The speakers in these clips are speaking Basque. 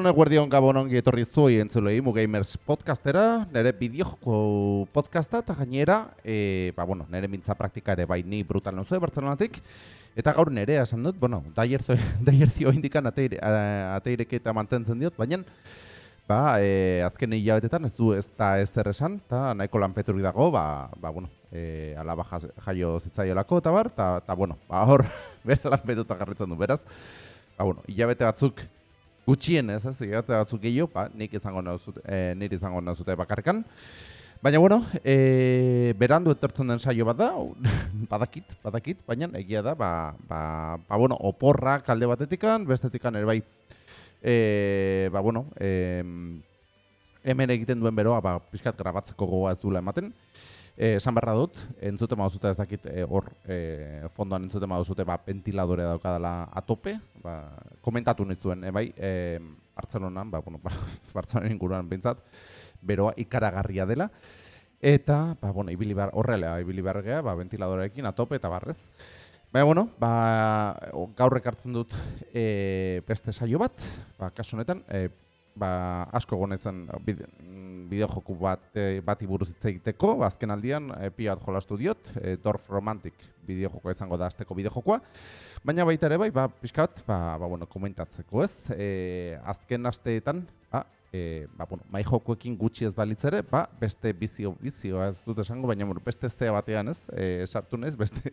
Egun honek guardion gabon ongi etorri zuei entzulei Mugamers podcastera, nire bideojoko podcasta eta gainera, e, ba, bueno, nire mintza praktika ere bai ni brutal nauzue Bartzelonatik, eta gaur nire esan dut, bueno, daier, zio indikan ateire, ateirek eta mantentzen diot, baina ba, e, azken hilabetetan ez du ez da ez esan, eta nahiko lanpeturi dago, ba, ba bueno, e, alaba jaio zitzaiolako eta bar, eta, bueno, ba, hor, bera lanpetuta garritzen du, beraz, ba, bueno, hilabete batzuk, gutxien ez, ez, egatea batzuk gehiago, ba, nik izango nauzute, e, nire izango nauzute bakarkan. Baina, bueno, e, berandu etortzen den saio bat da, badakit, badakit, baina egia da, ba, ba, ba bueno, oporra kalde batetikan, bestetikan ere bai, e, ba, bueno, e, hemen egiten duen beroa, ba, pixkat grabatzeko gogoa ez duela ematen. Eh, esan barra dut, entzute mauzute ezakit eh, hor eh, fondoan entzute mauzute ba, ventiladore daukadala atope, ba, komentatu nizuen, eh, bai, eh, Bartzelonan, ba, bueno, Bartzelonan inguruan bintzat, beroa ikaragarria dela, eta, ba, bueno, ibili bar, horrela, ibili barregea, ba, ventiladorekin atope eta barrez. Baina, bueno, ba, gaur ekartzen dut e, beste saio bat, ba, kasu honetan, e, ba, asko egon izan bideo joku bat e, bati buruz hitz egiteko, ba, azken aldian e, piat jolastu diot, e, Dorf Romantic bideo jokoa izango da azteko bideo jokoa, baina baita ere bai, ba, pixkat, ba, ba, bueno, komentatzeko ez, e, azken asteetan, ba, e, ba, bueno, mai jokoekin gutxi ez balitzere, ba, beste bizio, bizio ez dut esango, baina bueno, beste zea batean ez, e, sartu nez, beste,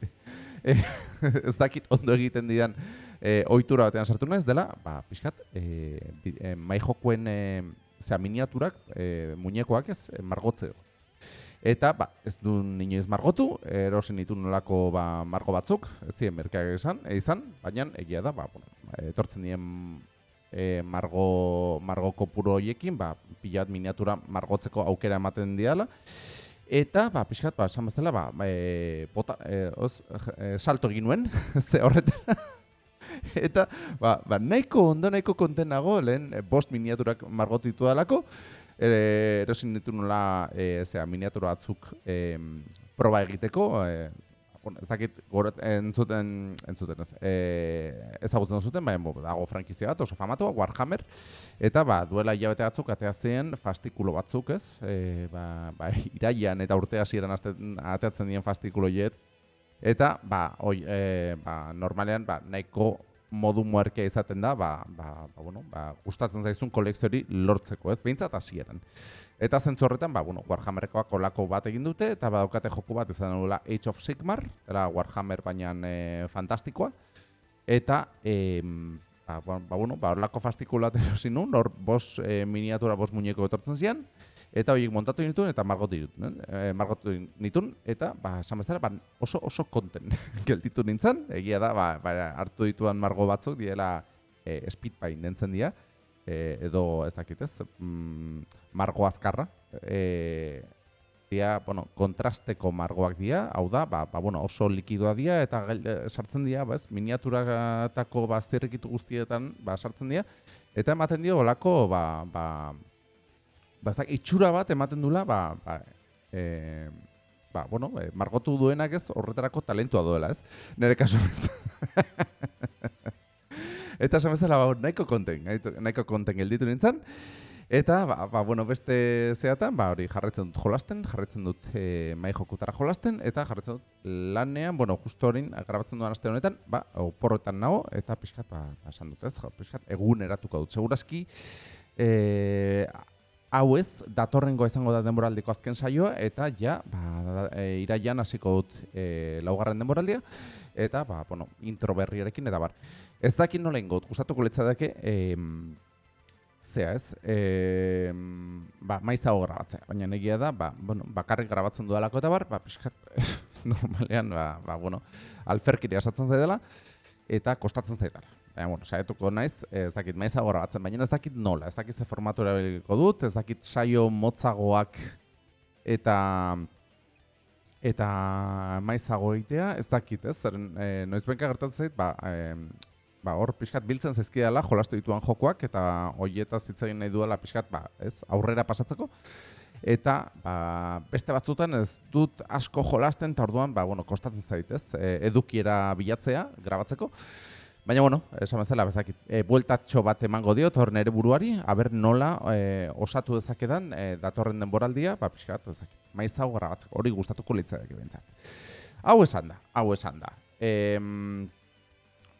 e, ez dakit ondo egiten didan, e, ohitura batean sartu naiz dela, ba, pixkat, e, e, mai jokuen e, zera, miniaturak, e, muñekoak ez, e, margotze. Eta, ba, ez du inoiz margotu, erosen ditu nolako ba, margo batzuk, ez ziren merkeak e, izan, baina egia da, ba, bueno, etortzen dien e, margo, margo kopuro horiekin, ba, pilat miniatura margotzeko aukera ematen diala. Eta, ba, pixkat, ba, esan bezala, ba, e, bota, e, oz, e, salto ginuen, ze horretara. eta ba, ba, nahiko ondo nahiko konten nago lehen e, bost miniaturak margotitu dalako. Ere erosin ditu nola e, zera, miniatura batzuk e, proba egiteko e, ez dakit goret, entzuten entzuten ez e, ezagutzen zuten baina bo, dago frankizia bat oso famatu Warhammer. Eta ba duela hilabete batzuk atea zen fastikulo batzuk ez? E, ba, ba, iraian eta urte hasieran ateatzen dien fastikulo jet Eta, ba, oi, e, ba, normalean, ba, nahiko modu muerkea izaten da, ba, ba, ba, bueno, ba, gustatzen zaizun kolekziori lortzeko, ez? Behintzat hasieran. Eta zentzu horretan, ba, bueno, Warhammerkoak olako bat egin dute, eta badaukate joku bat izan dugula Age of Sigmar, era Warhammer baina e, fantastikoa. Eta, e, ba, ba, bueno, ba, olako fastikulat erosin nun, hor bos e, miniatura, bos muñeko etortzen zian, eta horiek montatu nituen eta margotu nituen, eh? margotu nituen eta ba, esan bezala, ba, oso oso konten gelditu nintzen, egia da, ba, ba, hartu dituan margo batzuk diela e, speedpain dentzen dira, e, edo ez dakit ez, mm, margo azkarra, e, dia, bueno, kontrasteko margoak dira, hau da, ba, ba, bueno, oso likidoa dira eta sartzen dira, ba, ez, miniaturatako ba, zirrikitu guztietan ba, sartzen dira, eta ematen dio olako, ba, ba, bazak itxura bat ematen dula, ba, ba, e, ba, bueno, e, margotu duenak ez horretarako talentua duela, ez? Nere kasu Eta esan bezala, ba, nahiko konten, nahiko konten gelditu nintzen. Eta, ba, ba, bueno, beste zeatan, ba, hori jarretzen dut jolasten, jarretzen dut e, mai jokutara jolasten, eta jarretzen dut lanean, bueno, justo hori grabatzen duan aste honetan, ba, oporretan nago, eta pixkat, ba, esan dut ez, pixkat, egun eratuko dut. Segurazki, e, hau ez, datorrengo izango da denboraldiko azken saioa, eta ja, ba, e, iraian hasiko dut e, laugarren denboraldia, eta, ba, bueno, intro berriarekin, eta bar. Ez dakit nola ingot, gustatuko litzateke, e, zea ez, e, ba, maizago grabatzea, baina negia da, ba, bueno, bakarrik grabatzen dualako eta bar, ba, pixkat, normalean, ba, ba, bueno, alferkiri asatzen zaidala, eta kostatzen zaidala. Baina, bueno, saietuko naiz, ez dakit maiza batzen, baina ez dakit nola, ez dakit ze formatu erabiliko dut, ez dakit saio motzagoak eta eta maizago egitea, ez dakit, ez, zeren e, noiz benka gertatzen zait, ba, e, ba, hor pixkat biltzen zezkidala jolastu dituan jokoak, eta hoietaz hitz nahi duela pixkat, ba, ez, aurrera pasatzeko, eta ba, beste batzutan ez dut asko jolasten, eta orduan, ba, bueno, kostatzen zait, ez, e, edukiera bilatzea, grabatzeko, Baina, bueno, esan bezala, bezakit, e, bueltatxo bat emango diot, hor nere buruari, aber nola e, osatu dezakedan e, datorren denboraldia, ba, pixkat, bezakit, maizau grabatzeko, hori gustatuko litzaidak bentsat. Hau esan da, hau esan da. E,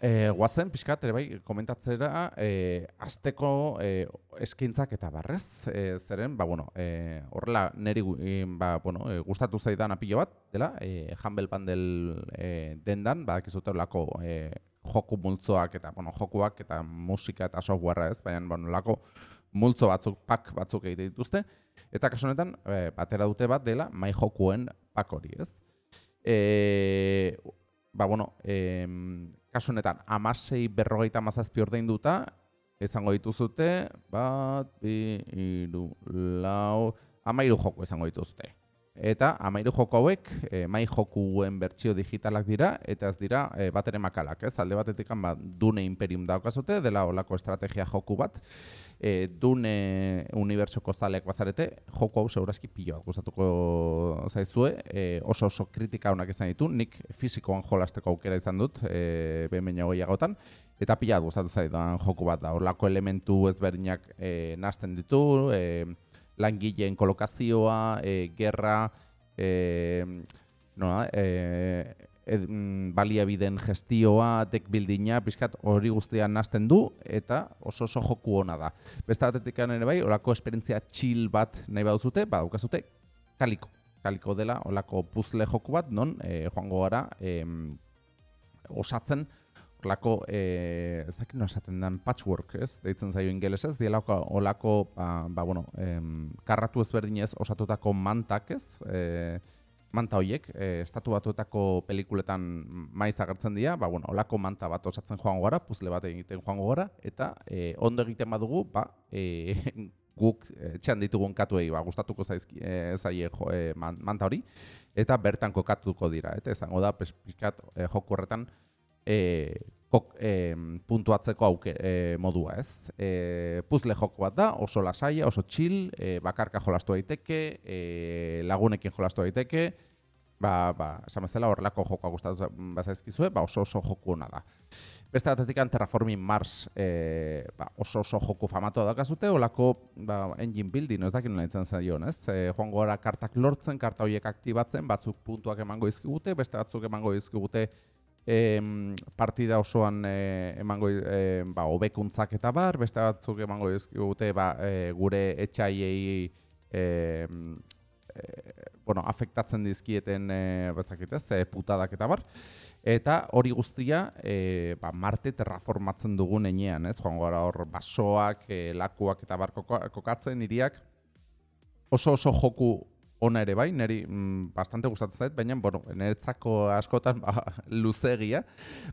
e, guazen, pixkat, ere bai, komentatzera, e, azteko e, eskintzak eta barrez, e, zeren, ba, bueno, e, horrela neri ba, bueno, e, gustatu zaidan apilo bat, dela, e, Humble Bundle e, dendan, ba, lako e, joku multzoak eta bueno, jokuak eta musika eta softwarea ez, baina bueno, lako multzo batzuk, pak batzuk egite dituzte. Eta kasu honetan, e, batera dute bat dela mai jokuen pak hori, ez? E, ba, bueno, e, kasu honetan, amasei berrogeita mazazpi ordein duta, izango dituzute, bat, bi, iru, lau, amairu joku izango dituzte. Eta amairu joko hauek, e, mai jokuen bertsio digitalak dira, eta ez dira e, bat ere makalak, ez? Alde batetik ba, Dune Imperium daukazote, dela olako estrategia joku bat. E, Dune unibertsoko zaleak bazarete, joko hau segurazki pilo gustatuko zaizue, e, oso oso kritika honak izan ditu, nik fizikoan jolasteko aukera izan dut, e, behin baina goiagotan, eta pila gustatu zaidan joku bat da, olako elementu ezberdinak e, nazten ditu, e, langileen kolokazioa, e, gerra, e, no, e, ed, mm, baliabiden gestioa, deck buildinga, pixkat hori guztian nazten du, eta oso oso joku ona da. Beste batetik ere bai, olako esperientzia chill bat nahi baduzute, ba, daukazute, kaliko. Kaliko dela, olako puzzle joku bat, non, e, joango gara, e, osatzen, Olako, e, ez dakit esaten den patchwork, ez? Deitzen zaio ingelesez, dielako olako, ba, ba bueno, em, karratu ezberdinez osatutako mantak, ez? E, manta horiek, e, estatu batuetako pelikuletan maiz agertzen dira, ba, bueno, olako manta bat osatzen joango gara, puzle bat egiten joango gara, eta e, ondo egiten badugu, ba, e, guk etxean ditugun katuei, ba, gustatuko zaizki, e, zaie jo, e, manta hori, eta bertan kokatuko dira, eta izango da, pespiskat, e, joku horretan, e, kok, e, puntuatzeko auke e, modua, ez? E, puzle joko bat da, oso lasaia, oso chill, e, bakarka jolastu daiteke, e, lagunekin jolastu daiteke, ba, ba, esan bezala horrelako jokoa gustatu bazaizkizue, ba oso oso joku ona da. Beste batetik Terraforming Mars e, ba, oso oso joku famatoa dakazute, holako ba, engine building, ez dakit nola itzen zaion, ez? E, joan gora kartak lortzen, karta horiek aktibatzen, batzuk puntuak emango izkigute, beste batzuk emango izkigute e, partida osoan e, emango e, ba, obekuntzak eta bar, beste batzuk emango dizkigute ba, e, gure etxaiei e, e, bueno, afektatzen dizkieten e, bezakitez, e, putadak eta bar. Eta hori guztia e, ba, Marte terraformatzen dugun enean, ez? Joan gara hor basoak, e, lakuak eta bar kokatzen iriak oso oso joku ona ere bai, niri mm, bastante gustatzen zait, baina bueno, niretzako askotan ba, luzegia,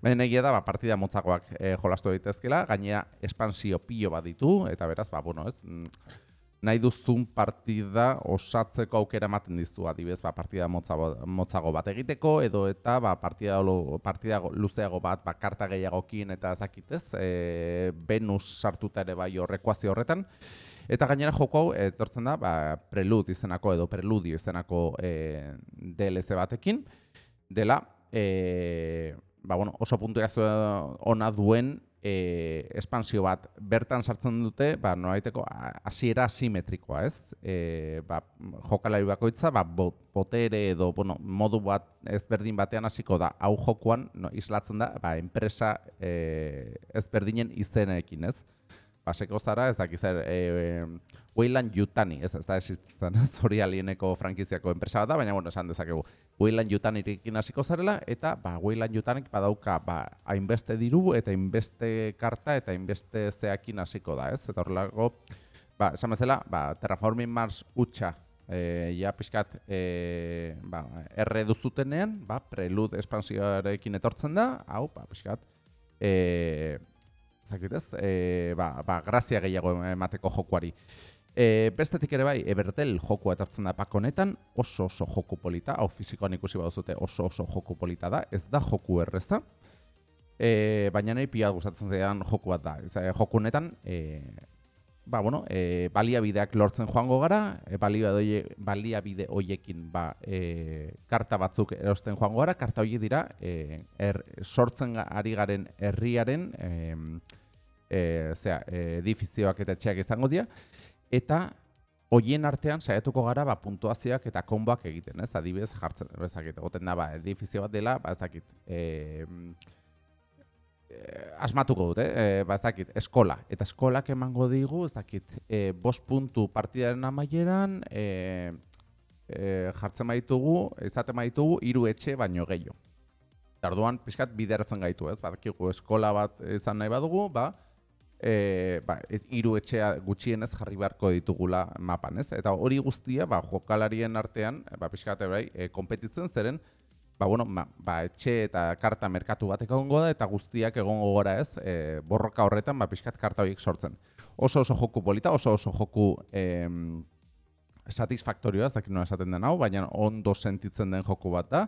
baina egia da ba, partida motzagoak e, jolastu daitezkela, gainera espansio pilo bat ditu, eta beraz, ba, bueno, ez, mm, nahi duzun partida osatzeko aukera ematen dizu. Adibez, ba, partida motzago, motzago bat egiteko, edo eta ba, partida, partida luzeago bat, ba, karta gehiagokin eta zakitez, e, Venus sartuta ere bai horrekuazio horretan, Eta gainera joko hau etortzen da, ba, Prelude izenako edo Preludio izenako e, DLC batekin dela, e, ba, bueno, oso puntu ona duen e, espansio bat bertan sartzen dute, ba, noraiteko hasiera asimetrikoa, ez? E, ba, jokalari bakoitza, ba, botere edo bueno, modu bat ezberdin batean hasiko da. Hau jokuan no, islatzen da, ba, enpresa e, ezberdinen izenekin, ez? Paseko zara, ez dakiz zer, e, Wayland Yutani, ez, ez da existitzen, zori alieneko frankiziako enpresa bat da, baina, bueno, esan dezakegu, Wayland Yutani irikin hasiko zarela, eta, ba, Wayland Yutanik badauka, ba, hainbeste diru, eta hainbeste karta, eta hainbeste zeakin hasiko da, ez, eta horrelago, ba, esan bezala, ba, Terraforming Mars utxa, e, ja, pixkat, e, ba, erre duzutenean, ba, prelude espansioarekin etortzen da, hau, ba, pixkat, e, zakitez, e, ba, ba, grazia gehiago emateko jokuari. E, bestetik ere bai, Evertel jokua etortzen da pak honetan, oso oso joku polita, hau fizikoan ikusi baduzute oso oso joku polita da, ez da joku erreza, e, baina nahi pia gustatzen zean joku bat da. Ez, joku honetan, e, ba, bueno, e, baliabideak lortzen joango gara, e, baliabide, baliabide hoiekin ba, e, karta batzuk erosten joango gara, karta horiek dira e, er, sortzen ari garen herriaren e, e, zera, edifizioak eta etxeak izango dira, eta hoien artean saiatuko gara ba, puntuazioak eta konboak egiten, ez? Adibidez jartzen, bezakit, goten da, ba, edifizio bat dela, ba, ez dakit, e, asmatuko dut, eh? ba, ez dakit, eskola. Eta eskolak emango digu, ez dakit, eh, bost puntu partidaren amaieran, eh, eh, jartzen baitugu, izaten baitugu, hiru etxe baino gehiago. Tarduan, pixkat, bideratzen gaitu, ez? Badakigu eskola bat izan nahi badugu, ba, e, ba, iru etxea gutxienez jarri beharko ditugula mapan, ez? Eta hori guztia, ba, jokalarien artean, ba, pixkat, bai, e, kompetitzen zeren, ba, bueno, ma, ba, etxe eta karta merkatu bat egongo da eta guztiak egongo gora ez, e, borroka horretan ba, pixkat karta horiek sortzen. Oso oso joku polita, oso oso joku em, satisfaktorioa, ez dakit nola esaten den hau, baina ondo sentitzen den joku bat da.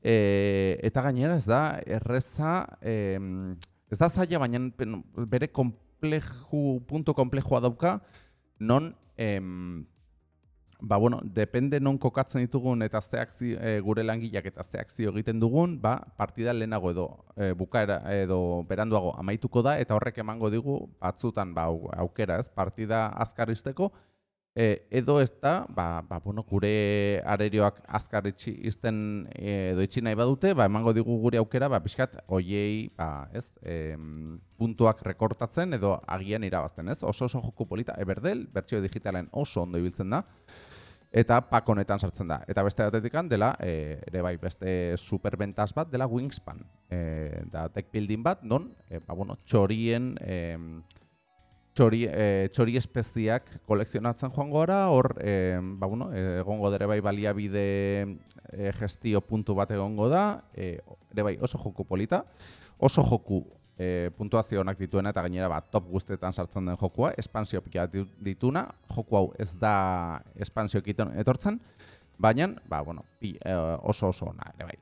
E, eta gainera ez da, erreza, em, ez da zaila, baina bere kompleju, punto komplejua dauka, non em, ba, bueno, depende non kokatzen ditugun eta zeakzi e, gure langileak eta zeakzio egiten dugun, ba, partida lehenago edo e, bukaera edo beranduago amaituko da eta horrek emango digu batzutan ba, aukera, ez, partida azkarrizteko e, edo ez da, ba, ba, bueno, gure arerioak azkar itxi izten e, edo itxi nahi badute, ba, emango digu gure aukera, ba, pixkat, oiei, ba, ez, e, puntuak rekortatzen edo agian irabazten, ez? Oso oso joku polita, eberdel, bertsio digitalen oso ondo ibiltzen da, eta pak honetan sartzen da. Eta beste batetik dela, e, ere bai, beste superbentaz bat dela Wingspan. E, da tech building bat, non, e, ba, bueno, txorien, e, txori, e, txori espeziak kolekzionatzen joan gora, hor, e, ba, bueno, egongo dere bai baliabide e, gestio puntu bat egongo da, e, ere bai oso joku polita, oso joku e, puntuazio honak dituena eta gainera bat top guztetan sartzen den jokua, espansio pika dituna, joku hau ez da espansio etortzen, baina ba, bueno, pi, e, oso oso ona ere bai.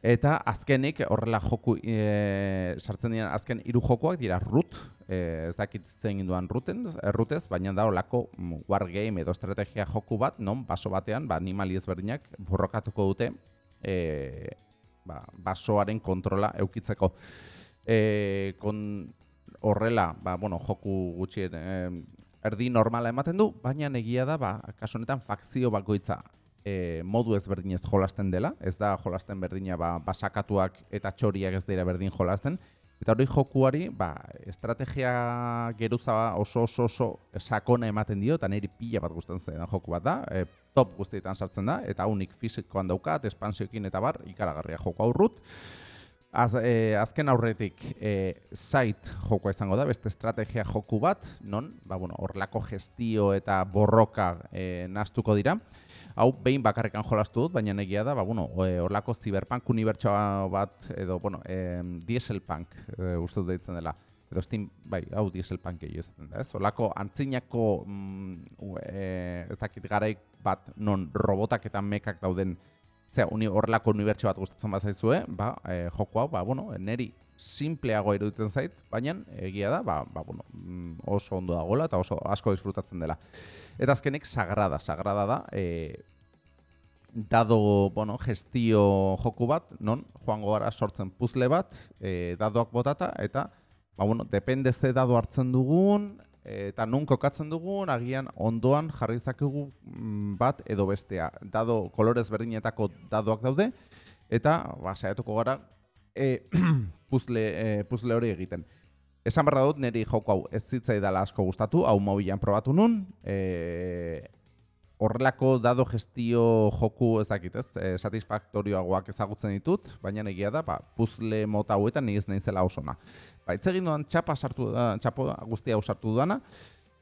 Eta azkenik horrela joku e, sartzen diren azken hiru jokoak dira root, e, ez dakit zein duan ruten, errutez, baina da horlako wargame edo estrategia joku bat, non baso batean, ba, animali ezberdinak borrokatuko dute e, ba, basoaren kontrola eukitzeko. E, kon horrela, ba, bueno, joku gutxien e, erdi normala ematen du, baina egia da, ba, kaso honetan fakzio bakoitza e, modu ezberdinez jolasten dela, ez da jolasten berdina ba, basakatuak eta txoriak ez dira berdin jolasten, eta hori jokuari ba, estrategia geruza oso oso oso sakona ematen dio, eta niri pila bat gustatzen zen joku bat da, e, top guztietan sartzen da, eta unik fizikoan daukat, espansioekin eta bar, ikaragarria joku aurrut, Az, e, azken aurretik e, zait joko izango da, beste estrategia joku bat, non, ba, bueno, orlako gestio eta borroka e, naztuko dira. Hau, behin bakarrekan jolastu dut, baina negia da, ba, bueno, orlako ziberpunk unibertsoa bat, edo, bueno, e, dieselpunk e, uste dut deitzen dela. Edo steam, bai, hau dieselpunk egin ezaten da, ez? Orlako antzinako, mm, e, ez dakit garaik bat, non robotak eta mekak dauden, Zea, uni, horrelako unibertsio bat gustatzen bazaizue, ba, e, joko hau, ba, bueno, neri simpleago iruditzen zait, baina egia da, ba, ba, bueno, mm, oso ondo dagoela eta oso asko disfrutatzen dela. Eta azkenik, sagrada, sagrada da, e, dado, bueno, gestio joku bat, non, joango gara sortzen puzle bat, e, dadoak botata, eta, ba, bueno, depende ze dado hartzen dugun, eta nun kokatzen dugun, agian ondoan jarri zakegu mm, bat edo bestea. Dado kolorez berdinetako dadoak daude, eta ba, saiatuko gara e, puzle, e, puzle hori egiten. Esan barra dut, niri joko hau ez zitzai dela asko gustatu, hau mobilan probatu nun, e, horrelako dado gestio joku ez dakit, ez? E, satisfaktorioagoak ezagutzen ditut, baina egia da, ba, puzzle mota hauetan ni ez naizela osona. Ba, egin duan txapa sartu txapo guztia hau sartu dudana,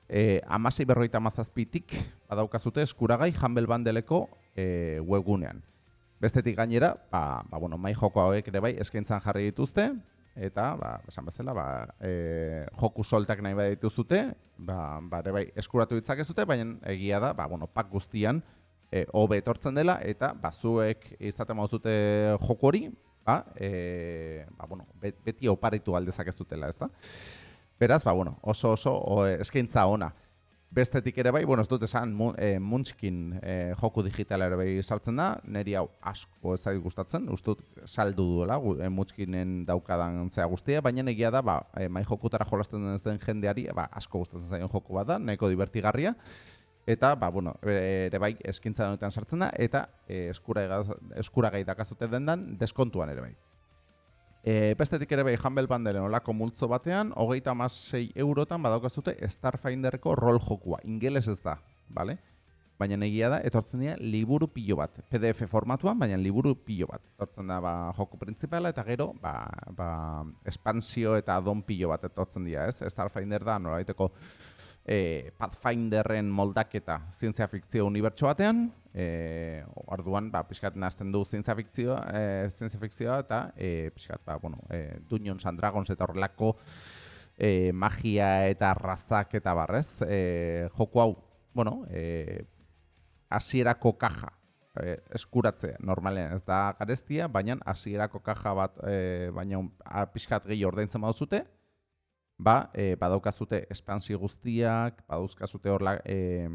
e, amasei berroita mazazpitik badaukazute eskuragai Humble Bandeleko e, webgunean. Bestetik gainera, ba, ba, bueno, mai joko hauek ere bai eskaintzan jarri dituzte, eta ba esan bezala ba e, joku soltak nahi baditu zute ba ba bai eskuratu ditzakezute baina egia da ba bueno pak guztian e, hobe etortzen dela eta bazuek izaten mauzute joku hori ba, e, ba bueno beti oparitu aldezakezutela ezta Beraz, ba, bueno, oso oso o, eskaintza ona. Bestetik ere bai, bueno, ez dut esan e, muntzkin e, joku digitala ere bai sartzen da, neri hau asko ez zait gustatzen, ustut saldu duela e, muntzkinen daukadan zea guztia, baina egia da, ba, e, mai jokutara jolasten ez den jendeari, ba, asko gustatzen zaion joku bat da, nahiko divertigarria, eta, ba, bueno, ere bai, eskintza denetan sartzen da, eta e, eskuragai dakazute dendan, deskontuan ere bai. E, bestetik ere bai Humble Bundle olako multzo batean, hogeita amasei eurotan badaukazute Starfinderko rol jokua. Ingeles ez da, bale? Baina negia da, etortzen dira liburu pilo bat. PDF formatuan, baina liburu pilo bat. Etortzen da ba, joku printzipala eta gero ba, ba, espansio eta adon pilo bat etortzen dira, ez? Starfinder da, noraiteko e, Pathfinderren moldaketa zientzia fikzio unibertso batean, e, orduan, ba, pixkat nazten du zientzia fikzioa, e, zientzia fikzioa eta e, pixkat, ba, bueno, e, Dungeons and Dragons eta horrelako e, magia eta razak eta barrez. E, joku hau, bueno, e, asierako kaja, e, eskuratzea, normalean ez da gareztia, baina hasierako kaja bat, e, baina pixkat gehi ordaintzen baduzute, ba, e, badaukazute espansio guztiak, badaukazute hor, e,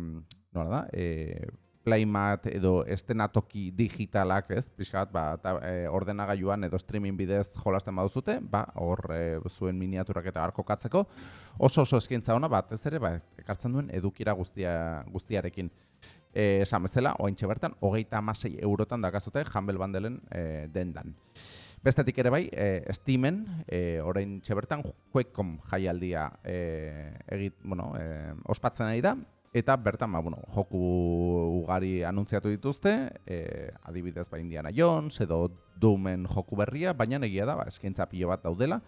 nola da, e, playmat edo estenatoki digitalak, ez, pixkat, ba, ta, e, ordenagailuan edo streaming bidez jolasten baduzute, ba, hor e, zuen miniaturak eta harko katzeko, oso oso eskintza ona, bat ez ere, ba, ekartzen duen edukira guztia, guztiarekin. E, esan bezala, oaintxe bertan, hogeita amasei eurotan dakazute Humble Bandelen e, dendan. Bestetik ere bai, e, Steamen, e, orain txebertan, QuakeCom jaialdia e, egit, bueno, e, ospatzen ari da, eta bertan, ba, bueno, joku ugari anuntziatu dituzte, e, adibidez ba Indiana Jones, edo Doomen joku berria, baina egia da, ba, eskaintza pilo bat daudela,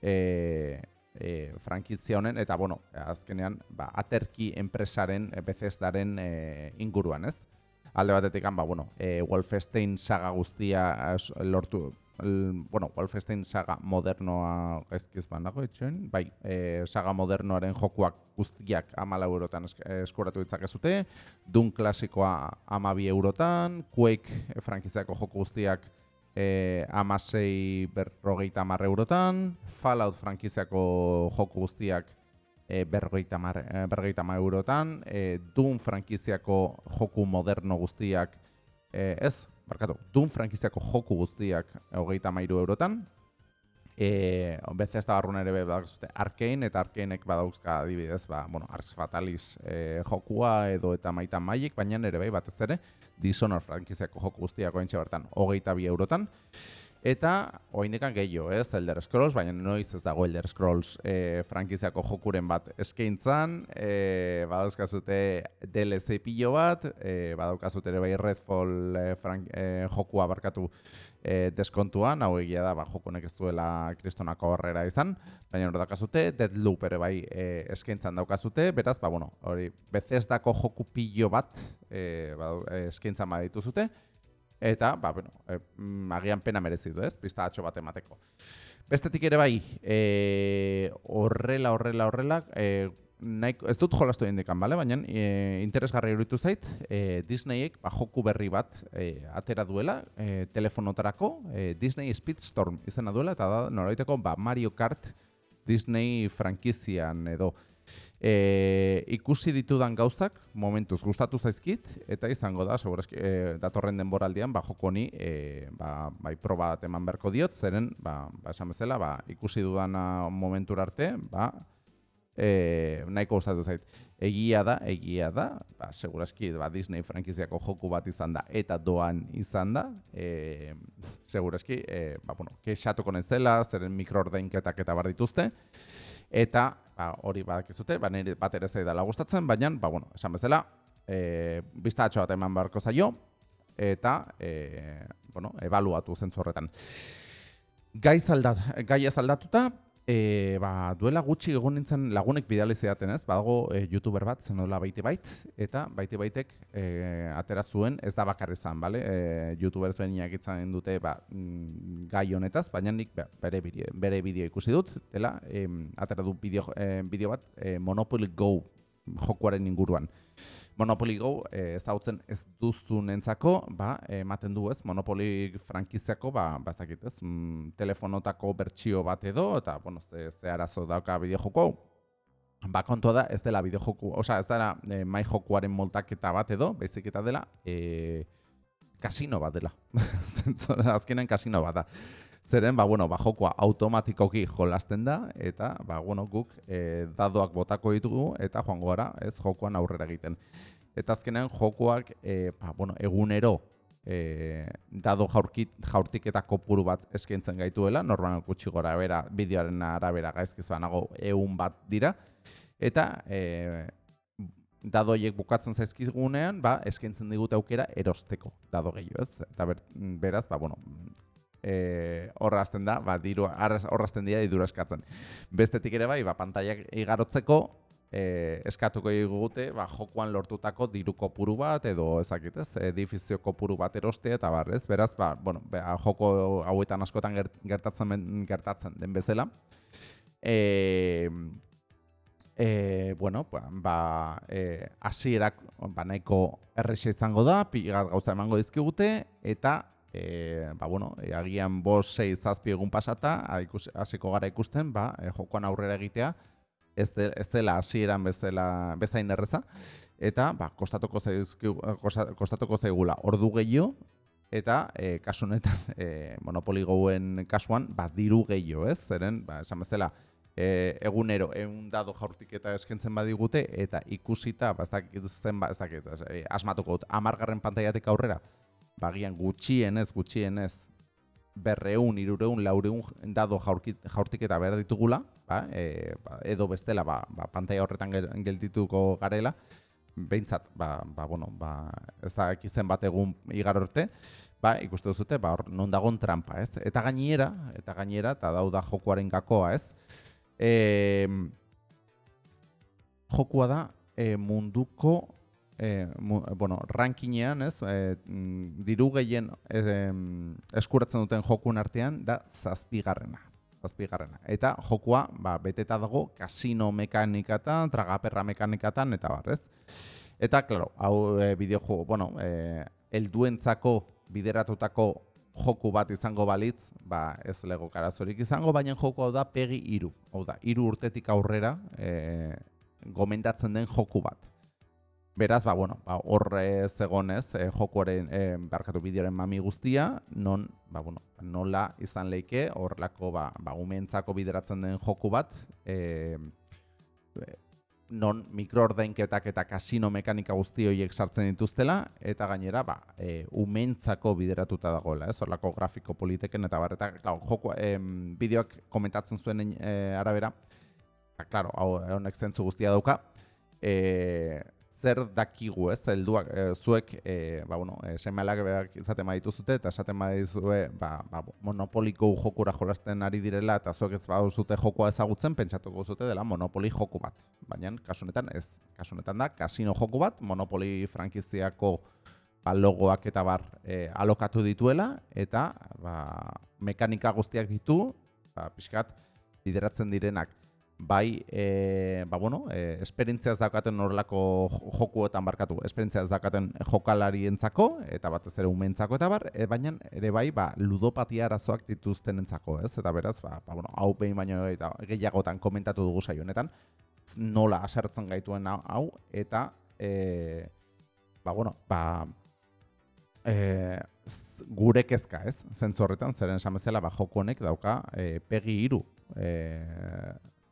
e, e, frankizia honen, eta, bueno, azkenean, ba, aterki enpresaren, Bethesdaren e, inguruan, ez? Alde batetik, ba, bueno, e, Wolfenstein saga guztia lortu, el, bueno, Wolfenstein saga modernoa ezkiz banago etxen, bai, e, saga modernoaren jokuak guztiak amala eurotan eskuratu ditzakezute, Dun klasikoa amabi eurotan, Quake e, frankiziako joku guztiak e, amasei berrogeita marre eurotan, Fallout frankiziako joku guztiak e, berrogeita marre e, eurotan, e, Doom frankiziako joku moderno guztiak, e, ez, barkatu, Doom frankiziako joku guztiak hogeita mairu eurotan. E, Beze ez da barrun ere badaukazute Arkane, eta Arkainek badauzka adibidez, ba, bueno, Arx Fatalis e, jokua edo eta maita maiek, baina ere bai batez ere, Dishonor frankiziako joku guztiak ointxe bertan hogeita bi eurotan. Eta, oindekan gehiago, ez, Elder Scrolls, baina noiz ez dago Elder Scrolls e, frankiziako jokuren bat eskaintzan, e, badauzkazute DLC pilo bat, e, badaukazute ere bai Redfall e, frank, e, jokua barkatu e, deskontuan, hau egia da, ba, jokunek ez duela kristonako horrera izan, baina hori daukazute, Deadloop ere bai e, eskaintzan daukazute, beraz, ba, bueno, hori, bezezdako joku pilo bat e, ba, eskaintzan baditu zute, eta ba, bueno, e, agian pena merezi du, ez? Pista atxo bat emateko. Bestetik ere bai, e, horrela, horrela, horrela, e, ez dut jolastu indikan, bale? baina e, interesgarri iruditu zait, e, Disneyek ba, joku berri bat e, atera duela e, telefonotarako, e, Disney Speedstorm izena duela, eta da, noraiteko ba, Mario Kart Disney frankizian edo E, ikusi ditudan gauzak, momentuz gustatu zaizkit, eta izango da, segurazki, e, datorren denboraldian, ba, joko ni, e, ba, bai proba bat eman beharko diot, zeren, ba, ba esan bezala, ba, ikusi dudana momentur arte, ba, e, nahiko gustatu zait. Egia da, egia da, ba, segurazki, ba, Disney frankiziako joku bat izan da, eta doan izan da, e, segurazki, e, ba, bueno, kexatuko nezela, zeren mikroordeinketak eta bar dituzte, eta ba, hori badakizute, ba, nire bat ere zaidala gustatzen, baina, ba, bueno, esan bezala, e, biztatxo bat eman beharko zaio, eta, e, bueno, ebaluatu zentzu horretan. Gai, zaldat, gai aldatuta, E, ba, duela gutxi egon nintzen lagunek bidali zeaten ez, badago e, youtuber bat, zen dola baiti bait, eta baiti baitek e, atera zuen, ez da bakar izan, bale? E, youtuber ezberdinak itzan dute ba, mm, gai honetaz, baina nik bere, bideo, bere bideo ikusi dut, dela, e, atera du bideo, e, bideo bat, e, Monopoly Go jokuaren inguruan. Monopoly Go e, ezagutzen ez duzunentzako, ba, ematen du ez, Monopoly frankiziako, ba, ba ez dakit ez, mm, telefonotako bertsio bat edo, eta, bueno, ze, ze arazo dauka bideojoko. Ba, kontua da, ez dela bideojoku, osea, ez dela e, mai jokuaren moltaketa bat edo, baizik eta dela, e, kasino bat dela. Azkenen kasino bat da. Zeren, ba, bueno, ba, jokoa automatikoki jolasten da, eta, ba, bueno, guk e, dadoak botako ditugu, eta joango gara, ez, jokoan aurrera egiten. Eta azkenean, jokoak, e, ba, bueno, egunero, e, dado jaurkit, jaurtik eta kopuru bat eskaintzen gaituela, normal gutxi gora bera, bideoaren arabera gaizkiz banago egun bat dira, eta e, dadoiek bukatzen zaizkigunean, ba, eskaintzen digute aukera erosteko dado gehiago, ez? Eta beraz, ba, bueno, e, horrazten da, ba, diru, horrazten dira idura eskatzen. Bestetik ere bai, ba, pantaiak igarotzeko, e, eskatuko digute, ba, jokuan lortutako diru kopuru bat, edo ezakit ez, edifizio kopuru bat eroste, eta bar, ez, beraz, ba, bueno, ba, joko hauetan askotan gertatzen, gertatzen den bezala. E, E, bueno, ba, ba e, asierak ba, nahiko errexe izango da, pigat gauza emango dizkigute, eta e, ba, bueno, e, agian bos, sei, zazpi egun pasata, hasiko gara ikusten, ba, e, jokoan aurrera egitea, ez, de, ez dela hasieran bezala bezain erreza, eta ba, kostatuko, zaizkigu, kostatuko zaigula ordu gehiago, eta e, kasu honetan e, Monopoly Goen kasuan, ba, diru gehiago, ez? Zeren, ba, esan bezala, e, egunero egun dado jaurtik eta eskentzen badigute, eta ikusita, ba, ez dakit zen, ba, ez dakit, e, asmatuko, amargarren pantaiatik aurrera, bagian gutxienez, gutxienez, berreun, irureun, laureun dado jaurtik eta behar ditugula, ba, e, ba, edo bestela, ba, ba, pantaia horretan geldituko garela, behintzat, ba, ba, bueno, ba, ez da ekizen bat egun igar orte, ba, ikuste duzute, ba, hor, non dagon trampa, ez? Eta gainera, eta gainera, eta dauda jokuaren gakoa, ez? E, jokua da e, munduko e, bueno, rankinean, ez, e, diru gehien e, eskuratzen duten jokun artean da zazpigarrena. Zazpigarrena. Eta jokua, ba, beteta dago kasino mekanikatan, tragaperra mekanikatan, eta barrez. Eta, klaro, hau e, bideo jo, bueno, e, elduentzako bideratutako joku bat izango balitz, ba, ez lego karazorik izango, baina joku hau da pegi iru. Hau da, iru urtetik aurrera e, gomendatzen den joku bat. Beraz, ba, bueno, ba, horre zegonez, e, jokoaren, e, barkatu bideoren mami guztia, non, ba, bueno, nola izan leike, horrelako, ba, ba, umentzako bideratzen den joku bat, e, non mikroordainketak eta kasino mekanika guzti horiek sartzen dituztela, eta gainera, ba, e, umentzako bideratuta dagoela, ez, horrelako grafiko politeken, eta bar, eta, klar, joko, e, bideoak komentatzen zuen e, arabera, eta, klaro, hau, honek zentzu guztia dauka, e, zer dakigu, ez, helduak e, zuek, e, ba, bueno, e, semealak behar izaten baditu zute, eta esaten badizue, ba, ba, monopoliko jokura jolasten ari direla, eta zuek ez badu zute jokoa ezagutzen, pentsatuko zute dela monopoli joku bat. Baina, kasunetan ez, kasunetan da, kasino joku bat, monopoli frankiziako ba, logoak eta bar e, alokatu dituela, eta ba, mekanika guztiak ditu, ba, pixkat, bideratzen direnak bai, e, ba, bueno, e, esperientzia ez daukaten horrelako jokuetan barkatu, esperientzia ez daukaten jokalarientzako eta batez ere umentzako eta bar, e, baina ere bai, ba, ludopatia arazoak dituztenentzako, ez? Eta beraz, ba, ba bueno, hau behin baino eta gehiagotan komentatu dugu saio honetan, nola asertzen gaituen hau eta e, ba, bueno, ba, e, gure kezka, ez? Zentzu horretan, zeren esan bezala, ba, joku honek dauka e, pegi iru. E,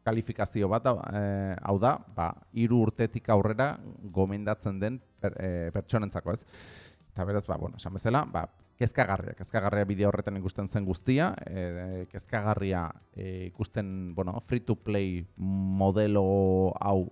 kalifikazio bat e, hau da, ba, iru urtetik aurrera gomendatzen den per, e, pertsonentzako ez. Eta beraz, ba, bueno, esan bezala, ba, kezkagarria, kezkagarria bideo horretan ikusten zen guztia, e, kezkagarria e, ikusten, bueno, free to play modelo hau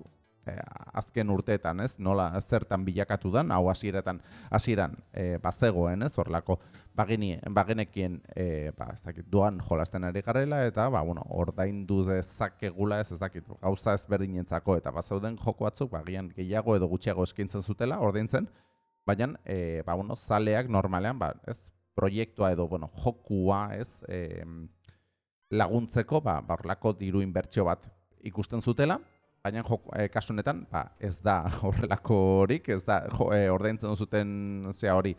e, azken urteetan, ez? Nola zertan bilakatu dan, hau hasieretan hasieran e, bazegoen, ez? Horlako bagini bagenekien e, ba, ez dakit, duan jolasten ari garela eta ba bueno, ordaindu dezakegula ez ez dakit, gauza ezberdinentzako eta bazeuden joko batzuk bagian gehiago edo gutxiago eskaintzen zutela ordaintzen, baina e, ba bueno, zaleak normalean ba, ez? proiektua edo bueno, jokua, ez? E, laguntzeko ba horlako diru inbertsio bat ikusten zutela baina joko, e, kasu honetan, ba, ez da horrelakorik, ez da jo, e, ordaintzen zuten zea hori,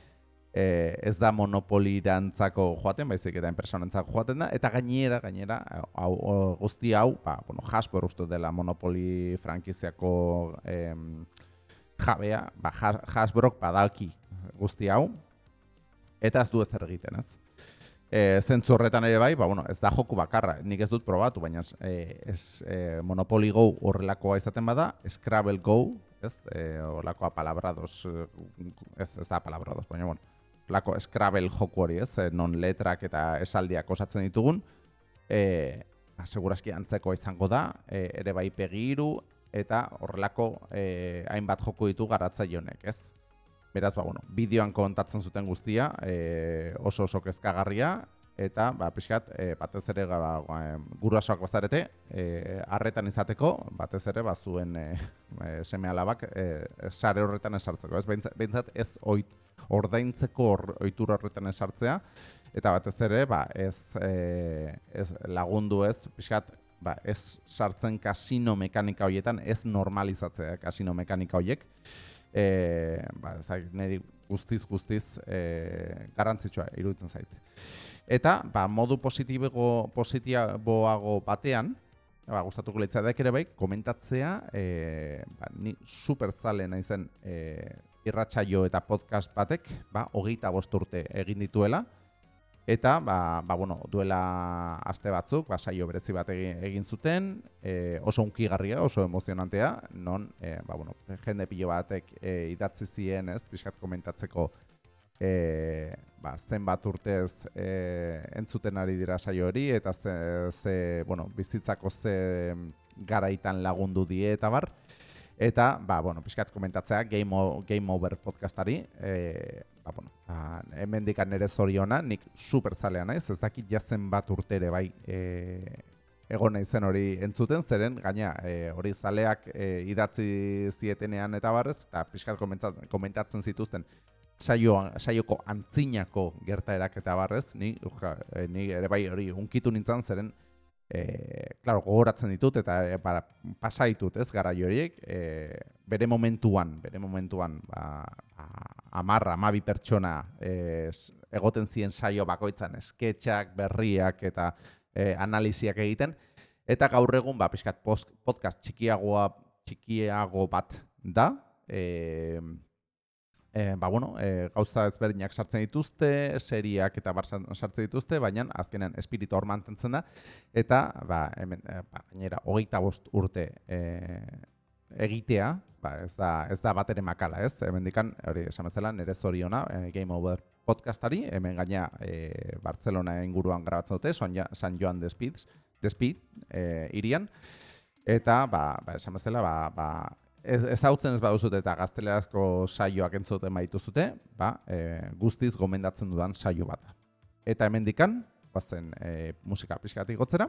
e, ez da monopolirantzako joaten, baizik eta enpresonentzako joaten da, eta gainera, gainera, hau, guzti hau, ba, bueno, Hasbro uste dela monopoli frankiziako em, jabea, ba, Hasbrok badaki guzti hau, eta ez du ez egiten, ez? E, zentzu horretan ere bai, ba, bueno, ez da joku bakarra, nik ez dut probatu, baina e, ez e, Monopoly Go horrelakoa izaten bada, Scrabble Go, ez, e, horrelakoa palabrados, ez, ez da palabrados, baina, bueno, lako Scrabble joku hori, ez? Eh, non letrak eta esaldiak osatzen ditugun, eh, aseguraski antzeko izango da, e, ere bai pegiru eta horrelako e, hainbat joku ditu garatzaile honek, ez? Beraz, ba, bueno, bideoan kontatzen zuten guztia, e, oso oso kezkagarria, eta, ba, pixkat, e, batez ere, ba, ba, gurasoak bazarete, e, arretan izateko, batez ere, ba, zuen e, seme alabak, e, sare horretan esartzeko, ez? Behintzat, ez oit, ordaintzeko or, oitura horretan esartzea, eta batez ere, ba, ez, e, ez lagundu ez, pixkat, ba, ez sartzen kasino mekanika horietan, ez normalizatzea kasino mekanika horiek, e, ba, ez da, niri guztiz, guztiz, e, garantzitsua iruditzen zaite. Eta, ba, modu positibo, positiboago batean, ba, gustatuko leitza ere bai, komentatzea, e, ba, ni super zale naizen e, irratsaio eta podcast batek, ba, hogeita bost urte egin dituela, eta, ba, ba, bueno, duela aste batzuk, ba, saio berezi bat egin, zuten, e, oso unkigarria, oso emozionantea, non, e, ba, bueno, jende pilo batek e, idatzi zien, ez, pixkat komentatzeko, e, ba, zenbat urtez e, entzuten ari dira saio hori, eta ze, ze bueno, bizitzako ze garaitan lagundu die eta bar, Eta, ba, bueno, pixkat komentatzea Game, o, Game Over podcastari, e, ba, bueno, ba, hemen dikan nire zoriona, nik super zalea naiz, ez dakit jazen bat urtere bai e, egon naizen hori entzuten, zeren, gaina, e, hori zaleak e, idatzi zietenean eta barrez, eta pixkat komentatzen zituzten, saio, saioko antzinako gertaerak eta barrez, ni, uja, e, ni ere bai hori unkitu nintzen, zeren, e, claro, gogoratzen ditut eta e, para, pasa ditut, ez, gara horiek, e, bere momentuan, bere momentuan, ba, ba, amarra, amabi pertsona e, egoten ziren saio bakoitzan, esketxak, berriak eta e, analiziak egiten, eta gaur egun, ba, pixkat podcast txikiagoa, txikiago bat da, e, e, ba, bueno, e, gauza ezberdinak sartzen dituzte, seriak eta bar sartzen dituzte, baina azkenean espiritu hor mantentzen da, eta ba, hemen, e, ba, gainera, hogeita bost urte e, egitea, ba, ez, da, ez da bat ere makala, ez? Hemen dikan, hori esan bezala, nire zoriona, e, Game Over podcastari, hemen gaina e, Barcelona inguruan grabatzen dute, San Joan de Speed, de Speed e, irian, eta, ba, ba, esan bezala, ba, ba, ez, ez ez baduzute eta gaztelerazko saioak entzuten baitu zute, ba, e, guztiz gomendatzen dudan saio bat. Eta hemen dikan, bazen e, musika pixkatik gotzera,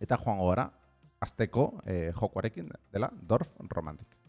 eta joango gara, azteko e, jokoarekin dela Dorf Romantik.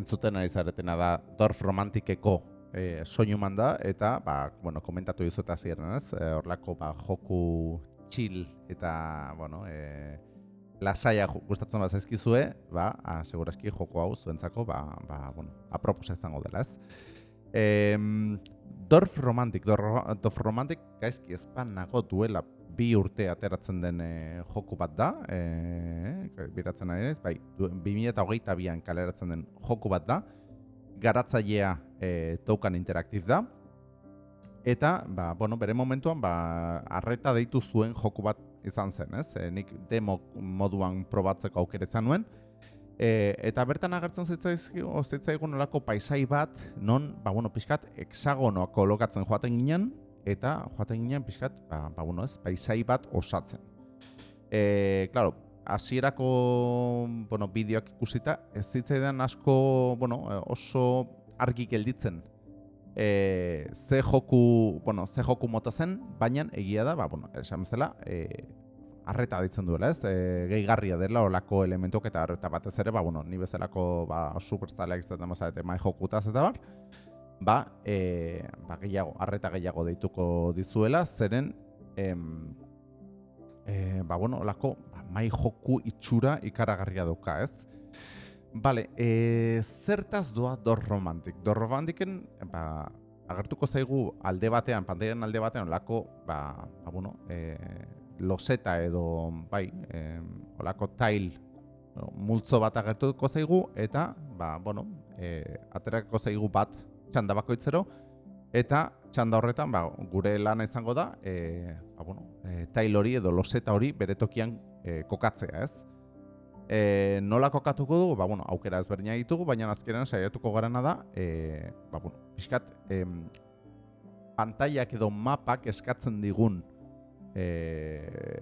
Entzuten ari zaretena da Dorf Romantikeko e, soinu manda, eta, ba, bueno, komentatu dizut hasieran ez? E, horlako, ba, joku chill eta, bueno, e, lasaia gustatzen bat zaizkizue, ba, a, seguraski joko hau zuentzako, ba, ba, bueno, aproposa izango dela, ez? E, Dorf Romantik, Dorf Romantik gaizki ezpan nago duela bi urte ateratzen den e, joku bat da, e, biratzen ari ez, bai, 2008 bian kaleratzen den joku bat da, garatzailea e, token interaktif da, eta, ba, bueno, bere momentuan, ba, arreta deitu zuen joku bat izan zen, ez? E, nik demo moduan probatzeko aukere izan nuen, e, eta bertan agertzen zitzaigun olako paisai bat, non, ba, bueno, pixkat, hexagonoak kolokatzen joaten ginen, eta joaten ginen pixkat, ba, ba bueno ez, paisai bat osatzen. E, claro, hasierako bueno, bideoak ikusita, ez zitzaidan asko, bueno, oso argi gelditzen e, ze joku, bueno, ze joku mota zen, baina egia da, ba, bueno, esan bezala, e, arreta ditzen duela, ez? E, gehigarria dela olako elementok eta arreta batez ere, ba, bueno, ni bezalako ba, superstaleak izaten mazarete mai jokutaz eta bar, ba, e, ba gehiago, arreta gehiago deituko dizuela, zeren, em, e, ba, bueno, olako, ba, mai joku itxura ikaragarria duka, ez? Bale, e, zertaz doa Dor Romantik? Dor Romantiken, ba, agertuko zaigu alde batean, pantailan alde batean, olako, ba, ba bueno, e, loseta edo, bai, e, olako tail, multzo bat agertuko zaigu, eta, ba, bueno, e, aterako zaigu bat, txanda bakoitzero, eta txanda horretan ba, gure lana izango da e, ba, bueno, e, tail hori edo loseta hori bere tokian e, kokatzea, ez? E, nola kokatuko dugu? Ba, bueno, aukera ezberdina ditugu, baina azkenean saiatuko garana da, e, ba, bueno, pixkat, e, pantaiak edo mapak eskatzen digun e,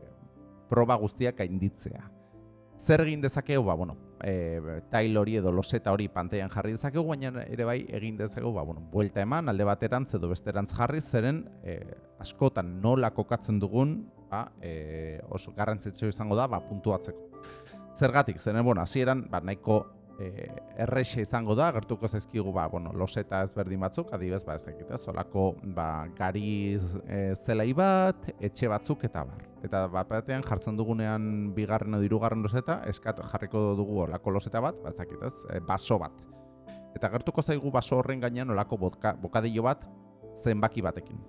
proba guztiak gainditzea. Zer egin dezakegu, ba, bueno, e, tail hori edo loseta hori pantailan jarri dezakegu, baina ere bai egin dezakegu, ba, bueno, buelta eman, alde baterantz edo besterantz jarri, zeren e, askotan nola kokatzen dugun, ba, e, oso garrantzitsu izango da, ba, puntuatzeko. Zergatik, zeren, bueno, hasieran ba, nahiko e, errexe izango da, gertuko zaizkigu ba, bueno, loseta ezberdin batzuk, adibez, ba, ez dakit, zolako ba, gari e, zelai bat, etxe batzuk eta bar. Eta bat batean jartzen dugunean bigarren edo hirugarren loseta, eskat jarriko dugu olako loseta bat, ba, ez dakit, ez, e, baso bat. Eta gertuko zaigu baso horren gainean olako botka, bokadillo bat zenbaki batekin.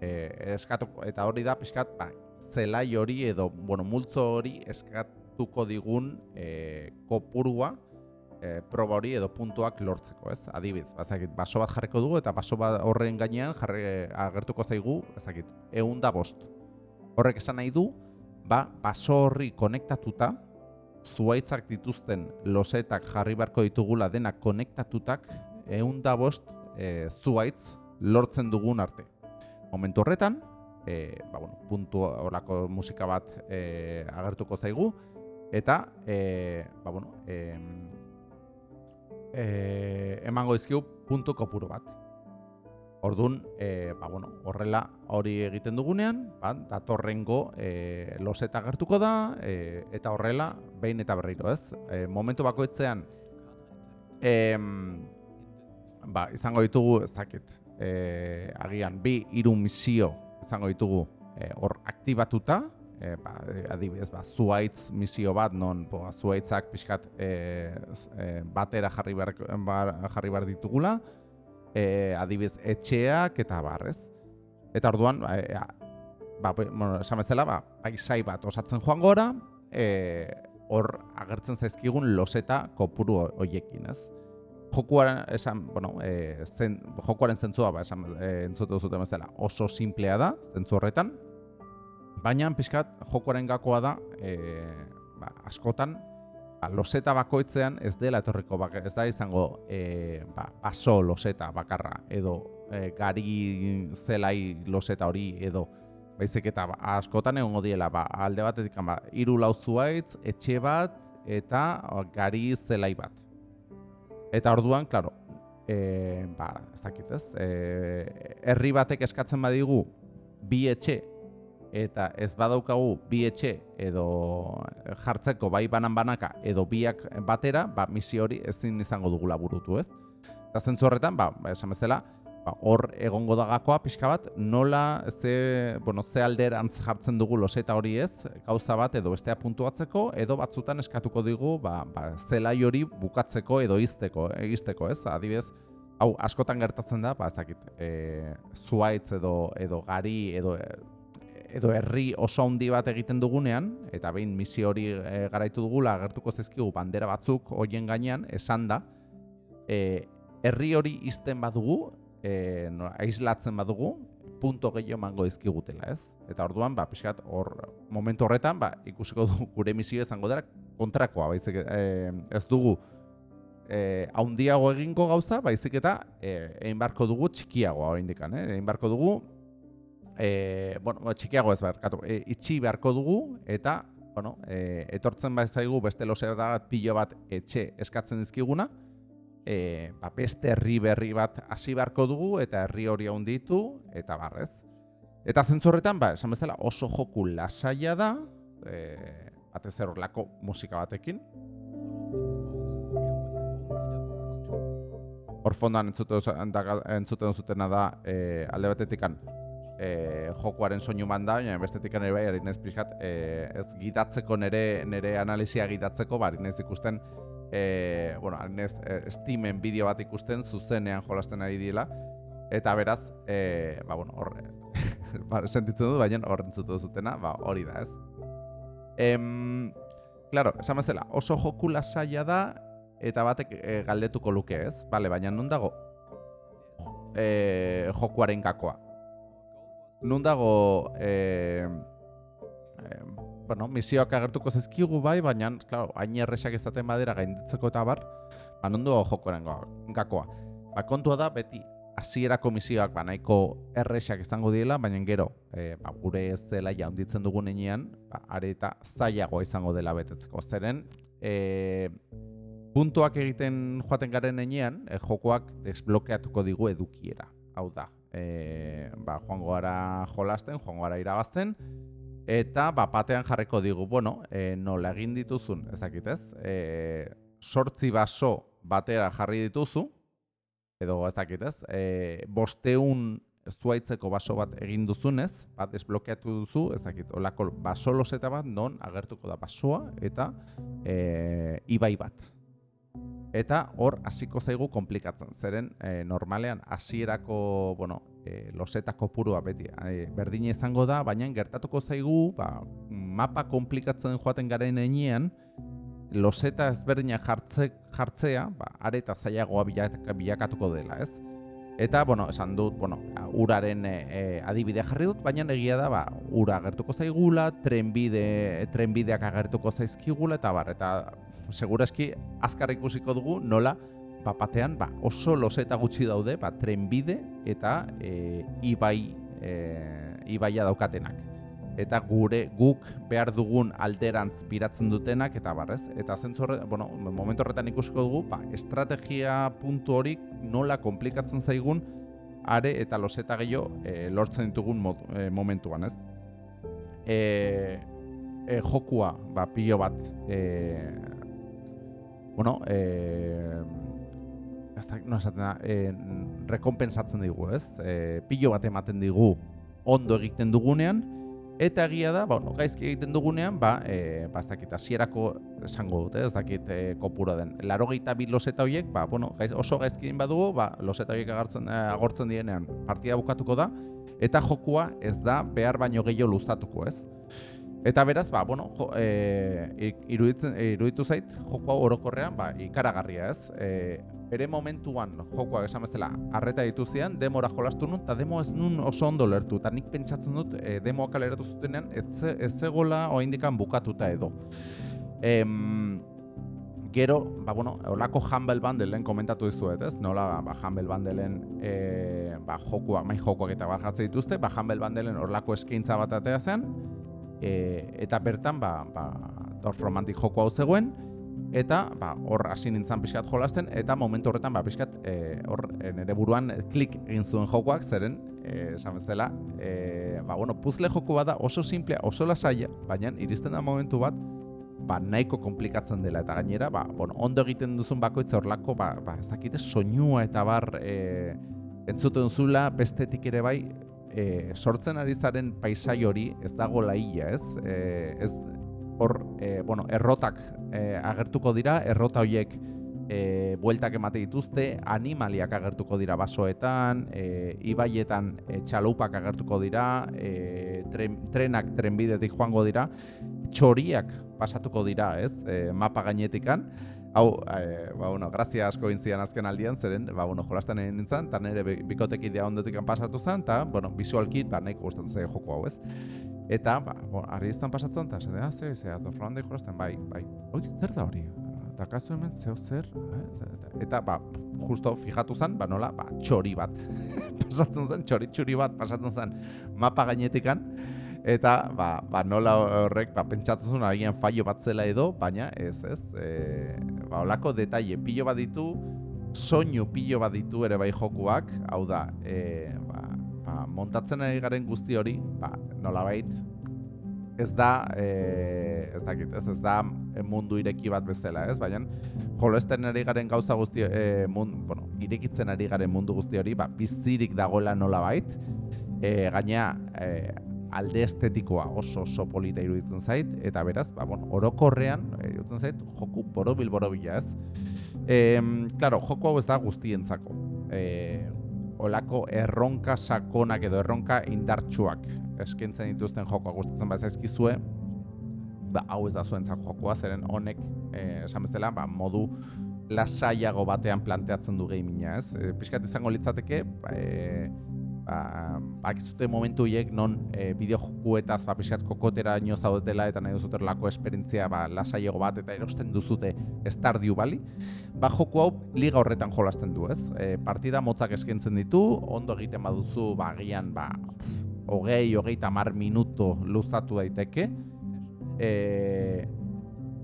E, eskatu, eta hori da, pixkat, ba, zelai hori edo, bueno, multzo hori eskatuko digun e, kopurua, e, proba hori edo puntuak lortzeko, ez? Adibidez, bazakit, baso bat jarriko dugu eta baso bat horren gainean jarri agertuko zaigu, da bost. Horrek esan nahi du, ba, baso horri konektatuta, zuaitzak dituzten losetak jarri beharko ditugula denak konektatutak, ehun da bost e, zuaitz lortzen dugun arte. Momentu horretan, e, ba, bueno, puntu horako musika bat e, agertuko zaigu, eta, e, ba, bueno, e, e, emango dizkigu puntu kopuru bat. Ordun, e, ba, bueno, horrela hori egiten dugunean, ba, datorrengo e, loseta gertuko da, e, eta horrela behin eta berriro, ez? E, momentu bakoitzean, e, ba, izango ditugu, ez dakit, e, agian, bi hiru misio izango ditugu hor aktibatuta, e, ba, adibidez, ba, zuaitz misio bat, non bo, zuaitzak pixkat e, e, batera jarri behar, bar, jarri behar ditugula, e, adibidez, etxeak eta barrez. Eta orduan, ba, e, ba, bueno, esan bezala, ba, paisai bat osatzen joan gora, e, hor agertzen zaizkigun loseta kopuru hoiekin, ez? Jokuaren, esan, bueno, e, zen, jokuaren zentzua, ba, esan, e, entzute duzuten bezala, oso simplea da, zentzu horretan, Baina, pixkat, jokoaren gakoa da, e, ba, askotan, ba, loseta bakoitzean ez dela etorriko bakar, ez da izango e, ba, aso loseta bakarra, edo e, gari zelai loseta hori, edo baizik eta ba, askotan egon diela, ba, alde batetik, ba, iru lau zuaitz, etxe bat, eta gari zelai bat. Eta orduan, klaro, e, ba, ez dakit ez, e, herri batek eskatzen badigu, bi etxe eta ez badaukagu bi etxe edo jartzeko bai banan banaka edo biak batera, ba, misio hori ezin izango dugu laburutu, ez? Eta zentzu horretan, ba, esan bezala, ba, hor egongo da gakoa pixka bat, nola ze, bueno, ze alderantz jartzen dugu loseta hori ez, gauza bat edo bestea puntuatzeko, edo batzutan eskatuko digu ba, ba, zelai hori bukatzeko edo izteko, egizteko ez, adibidez, hau askotan gertatzen da, ba, ez dakit, e, zuaitz edo, edo gari edo edo herri oso handi bat egiten dugunean, eta behin misio hori e, garaitu dugula, agertuko zezkigu bandera batzuk hoien gainean, esan da, e, herri hori izten badugu, e, no, aislatzen badugu, punto gehiago emango dizkigutela, ez? Eta orduan, ba, pixkat, hor, momentu horretan, ba, ikusiko du gure misio izango dara kontrakoa, baizik, e, ez dugu, e, haundiago egingo gauza, baizik eta e, egin barko dugu txikiagoa hori indikan, eh? egin barko dugu, e, bueno, txikiago ez barkatu, e, itxi beharko dugu, eta, bueno, e, etortzen bat zaigu beste losea da pilo bat etxe eskatzen dizkiguna, e, ba, beste herri berri bat hasi beharko dugu eta herri hori handitu eta barrez. Eta zentzorretan, ba, esan bezala oso joku lasaia da, e, batez erorlako musika batekin. Hor fondan entzuten zutena da e, alde batetikan e, jokuaren soinu manda, baina bestetik ere bai, harin ez pixkat, e, ez gidatzeko nere, nere analizia gidatzeko, ba, ez ikusten e, bueno, arnez, e, Steamen bideo bat ikusten zuzenean jolasten ari diela eta beraz, e, ba, bueno, hor, ba, sentitzen dut, baina horren zutu zutena, ba, hori da, ez? Em, claro, esan bezala, oso joku lasaia da eta batek e, galdetuko luke, ez? Bale, baina nun dago e, jokuaren gakoa? Nun dago e, e, bueno, misioak agertuko zezkigu bai, baina, claro, hain erresak izaten badera gainditzeko eta bar, ba, nondu jokoren gakoa. Ba, kontua da, beti, hasierako misioak ba, nahiko erresak izango diela, baina gero, e, ba, gure zela jaunditzen dugun enean, ba, are eta zailago izango dela betetzeko. Zeren, e, puntuak egiten joaten garen enean, e, jokoak desblokeatuko digu edukiera. Hau da, e, ba, joango gara jolasten, joango gara irabazten, Eta ba, batean jarriko digu, bueno, e, nola egin dituzun, ezakit ez, e, sortzi baso batera jarri dituzu, edo ezakit ez, e, bosteun zuaitzeko baso bat egin duzunez, bat desblokeatu duzu, ezakit, olako baso loseta bat, non agertuko da basoa eta e, ibai bat. Eta hor hasiko zaigu komplikatzen, zeren e, normalean hasierako, bueno, e, loseta kopurua beti e, berdin izango da, baina gertatuko zaigu, ba, mapa komplikatzen joaten garen enean, loseta ezberdina jartze, jartzea, ba, areta zailagoa bilakatuko dela, ez? Eta, bueno, esan dut, bueno, uraren e, adibidea jarri dut, baina egia da, ba, ura agertuko zaigula, trenbide, trenbideak agertuko zaizkigula, eta bar, eta segurazki azkar ikusiko dugu nola ba, batean ba, oso loseta gutxi daude ba, trenbide eta e, ibai, e, ibaia daukatenak. Eta gure guk behar dugun alderantz biratzen dutenak eta barrez. Eta zentzorre, bueno, momentu horretan ikusiko dugu, ba, estrategia puntu hori nola komplikatzen zaigun are eta loseta gehiago e, lortzen ditugun e, momentuan, ez? E, e, jokua, ba, pilo bat, e, bueno, e, ez da, no esaten da, e, rekompensatzen digu, ez? E, pilo bat ematen digu ondo egiten dugunean, eta egia da, ba, no, gaizki egiten dugunean, ba, e, ba ez dakit, asierako esango dute, ez dakit e, kopura den. Laro bit loseta horiek, ba, bueno, gaiz, oso gaizki egin badugu, ba, loseta horiek agartzen, agortzen dienean partida bukatuko da, eta jokua ez da behar baino gehiago luzatuko, ez? Eta beraz, ba, bueno, jo, e, iruditzen, iruditu zait, jokoa orokorrean, ba, ikaragarria ez. E, bere momentuan jokoak esan bezala harreta dituzian, demora jolastu nun, eta demo ez nun oso ondo lertu. Eta nik pentsatzen dut, e, demoa kaleratu zutenean, ez, ez egola oindikan bukatuta edo. Em, gero, ba, bueno, olako Humble Bundleen komentatu dizuet, ez? Nola, ba, Humble Bundleen e, ba, jokuak, mai jokuak eta barjatze dituzte, ba, Humble Bundleen orlako eskaintza bat atea zen, e, eta bertan ba, ba, Dorf Romantik joko hau zegoen eta ba, hor hasi nintzen pixkat jolasten eta momentu horretan ba, pixkat e, hor e, nire buruan klik egin zuen jokoak zeren eh, esan bezala, eh, ba, bueno, puzle joku bada oso simplea, oso lasaia, baina iristen da momentu bat, ba, nahiko komplikatzen dela. Eta gainera, ba, bueno, ondo egiten duzun bakoitza horlako, ba, ba, ez dakite soinua eta bar e, entzuten duzula, bestetik ere bai, e, sortzen ari zaren paisai hori ez dago laia, ez? E, ez hor, e, bueno, errotak e, agertuko dira, errota horiek e, bueltak emate dituzte, animaliak agertuko dira basoetan, e, ibaietan e, txalupak agertuko dira, e, tren, trenak trenbidetik joango dira, txoriak pasatuko dira, ez, e, mapa gainetikan, Hau, e, ba, bueno, grazia asko intzian azken aldian, zeren, ba, bueno, jolasten egin nintzen, eta nire bikotek idea ondotik pasatu zen, eta, bueno, visualki, ba, nahiko gustatzen zen joko hau, ez? Eta, ba, bueno, arri izan pasatzen, eta, zede, ah, ze, ze, ato jolasten, bai, bai, oi, zer da hori? dakazu hemen zeo zer, eh? eta ba, justo fijatu zen, ba nola, ba, txori bat, pasatzen zen, txori txuri bat pasatzen zen mapa gainetikan, eta ba, ba nola horrek, ba, pentsatzen agian faio bat zela edo, baina ez ez, e, ba, olako detaile pilo bat ditu, soinu pilo bat ditu ere bai jokuak, hau da, e, ba, ba, montatzen ari garen guzti hori, ba, nola ez da e, ez dakit, ez, ez da mundu ireki bat bezala, ez? Baina joloesten ari garen gauza guzti e, mund, bueno, irekitzen ari garen mundu guzti hori, ba bizirik dagoela nolabait. E, gaina e, alde estetikoa oso oso polita iruditzen zait eta beraz, ba bueno, orokorrean e, iruditzen zait joku borobil borobila, ez? Eh, claro, joko hau ez da guztientzako. Eh, olako erronka sakonak edo erronka indartsuak eskintzen dituzten jokoak gustatzen bat zaizkizue, ba, hau ez da zuentzako jokoa, zeren honek, eh, esan bezala, ba, modu lasaiago batean planteatzen du gamina, ez? E, Piskat izango litzateke, ba, e, ba, ba momentu hiek non e, bideo jokuetaz ba, piskat kokotera ino zaudetela eta nahi duzute lako esperientzia ba, lasaiago bat eta erosten duzute estardiu bali, ba joku hau liga horretan jolasten du, ez? E, partida motzak eskentzen ditu, ondo egiten baduzu, ba, gian, ba, hogei, hogei tamar minuto luztatu daiteke. E,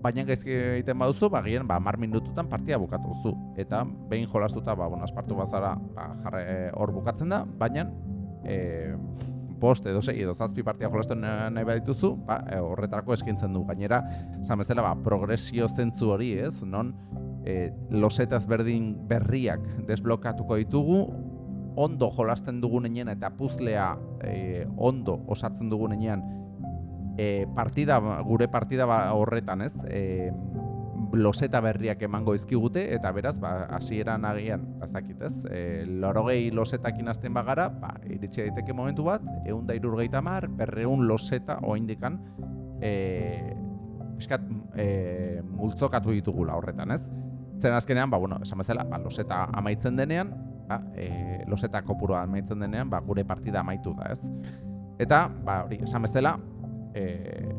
baina gaizki egiten baduzu, ba, gian, ba, mar minututan partia bukatu zu. Eta behin jolastuta, ba, bueno, aspartu bazara, ba, jarre hor bukatzen da, baina e, bost edo sei edo zazpi partia jolastu nahi badituzu, ba, e, horretarako eskintzen du. Gainera, esan bezala, ba, progresio zentzu hori, ez? Non, e, losetaz berdin berriak desblokatuko ditugu, ondo jolasten dugunean eta puzlea e, ondo osatzen dugunean e, partida, gure partida ba, horretan, ez? E, loseta berriak emango izkigute eta beraz, ba, hasieran agian, bazakit, ez? E, lorogei losetakin hasten bagara, ba, iritsi daiteke momentu bat, egun da irurgeita mar, berreun loseta oindikan, e, piskat, e, multzokatu ditugula horretan, ez? Zen azkenean, ba, bueno, esan bezala, ba, loseta amaitzen denean, ba, e, loseta kopurua amaitzen denean, ba, gure partida amaitu da, ez? Eta, ba, hori, esan bezala, e,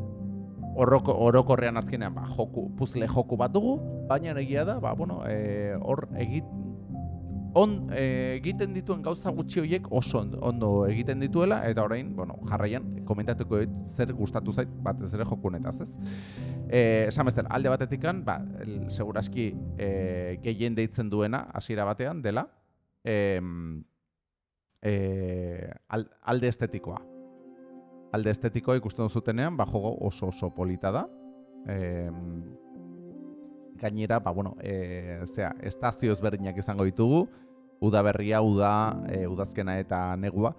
orroko, orokorrean azkenean, ba, joku, puzle joku bat dugu, baina egia da, ba, bueno, e, hor egit, on, e, egiten dituen gauza gutxi horiek oso ondo egiten dituela, eta orain, bueno, jarraian, komentatuko zer gustatu zait, bat ez ere jokunetaz, ez? E, esan bezala, alde batetikan, ba, seguraski e, gehien deitzen duena, hasiera batean, dela, e, e, alde estetikoa. Alde estetikoa ikusten duzutenean, ba, jogo oso oso polita da. E, gainera, ba, bueno, e, zera, estazio ezberdinak izango ditugu, uda berria, uda, e, udazkena eta negua,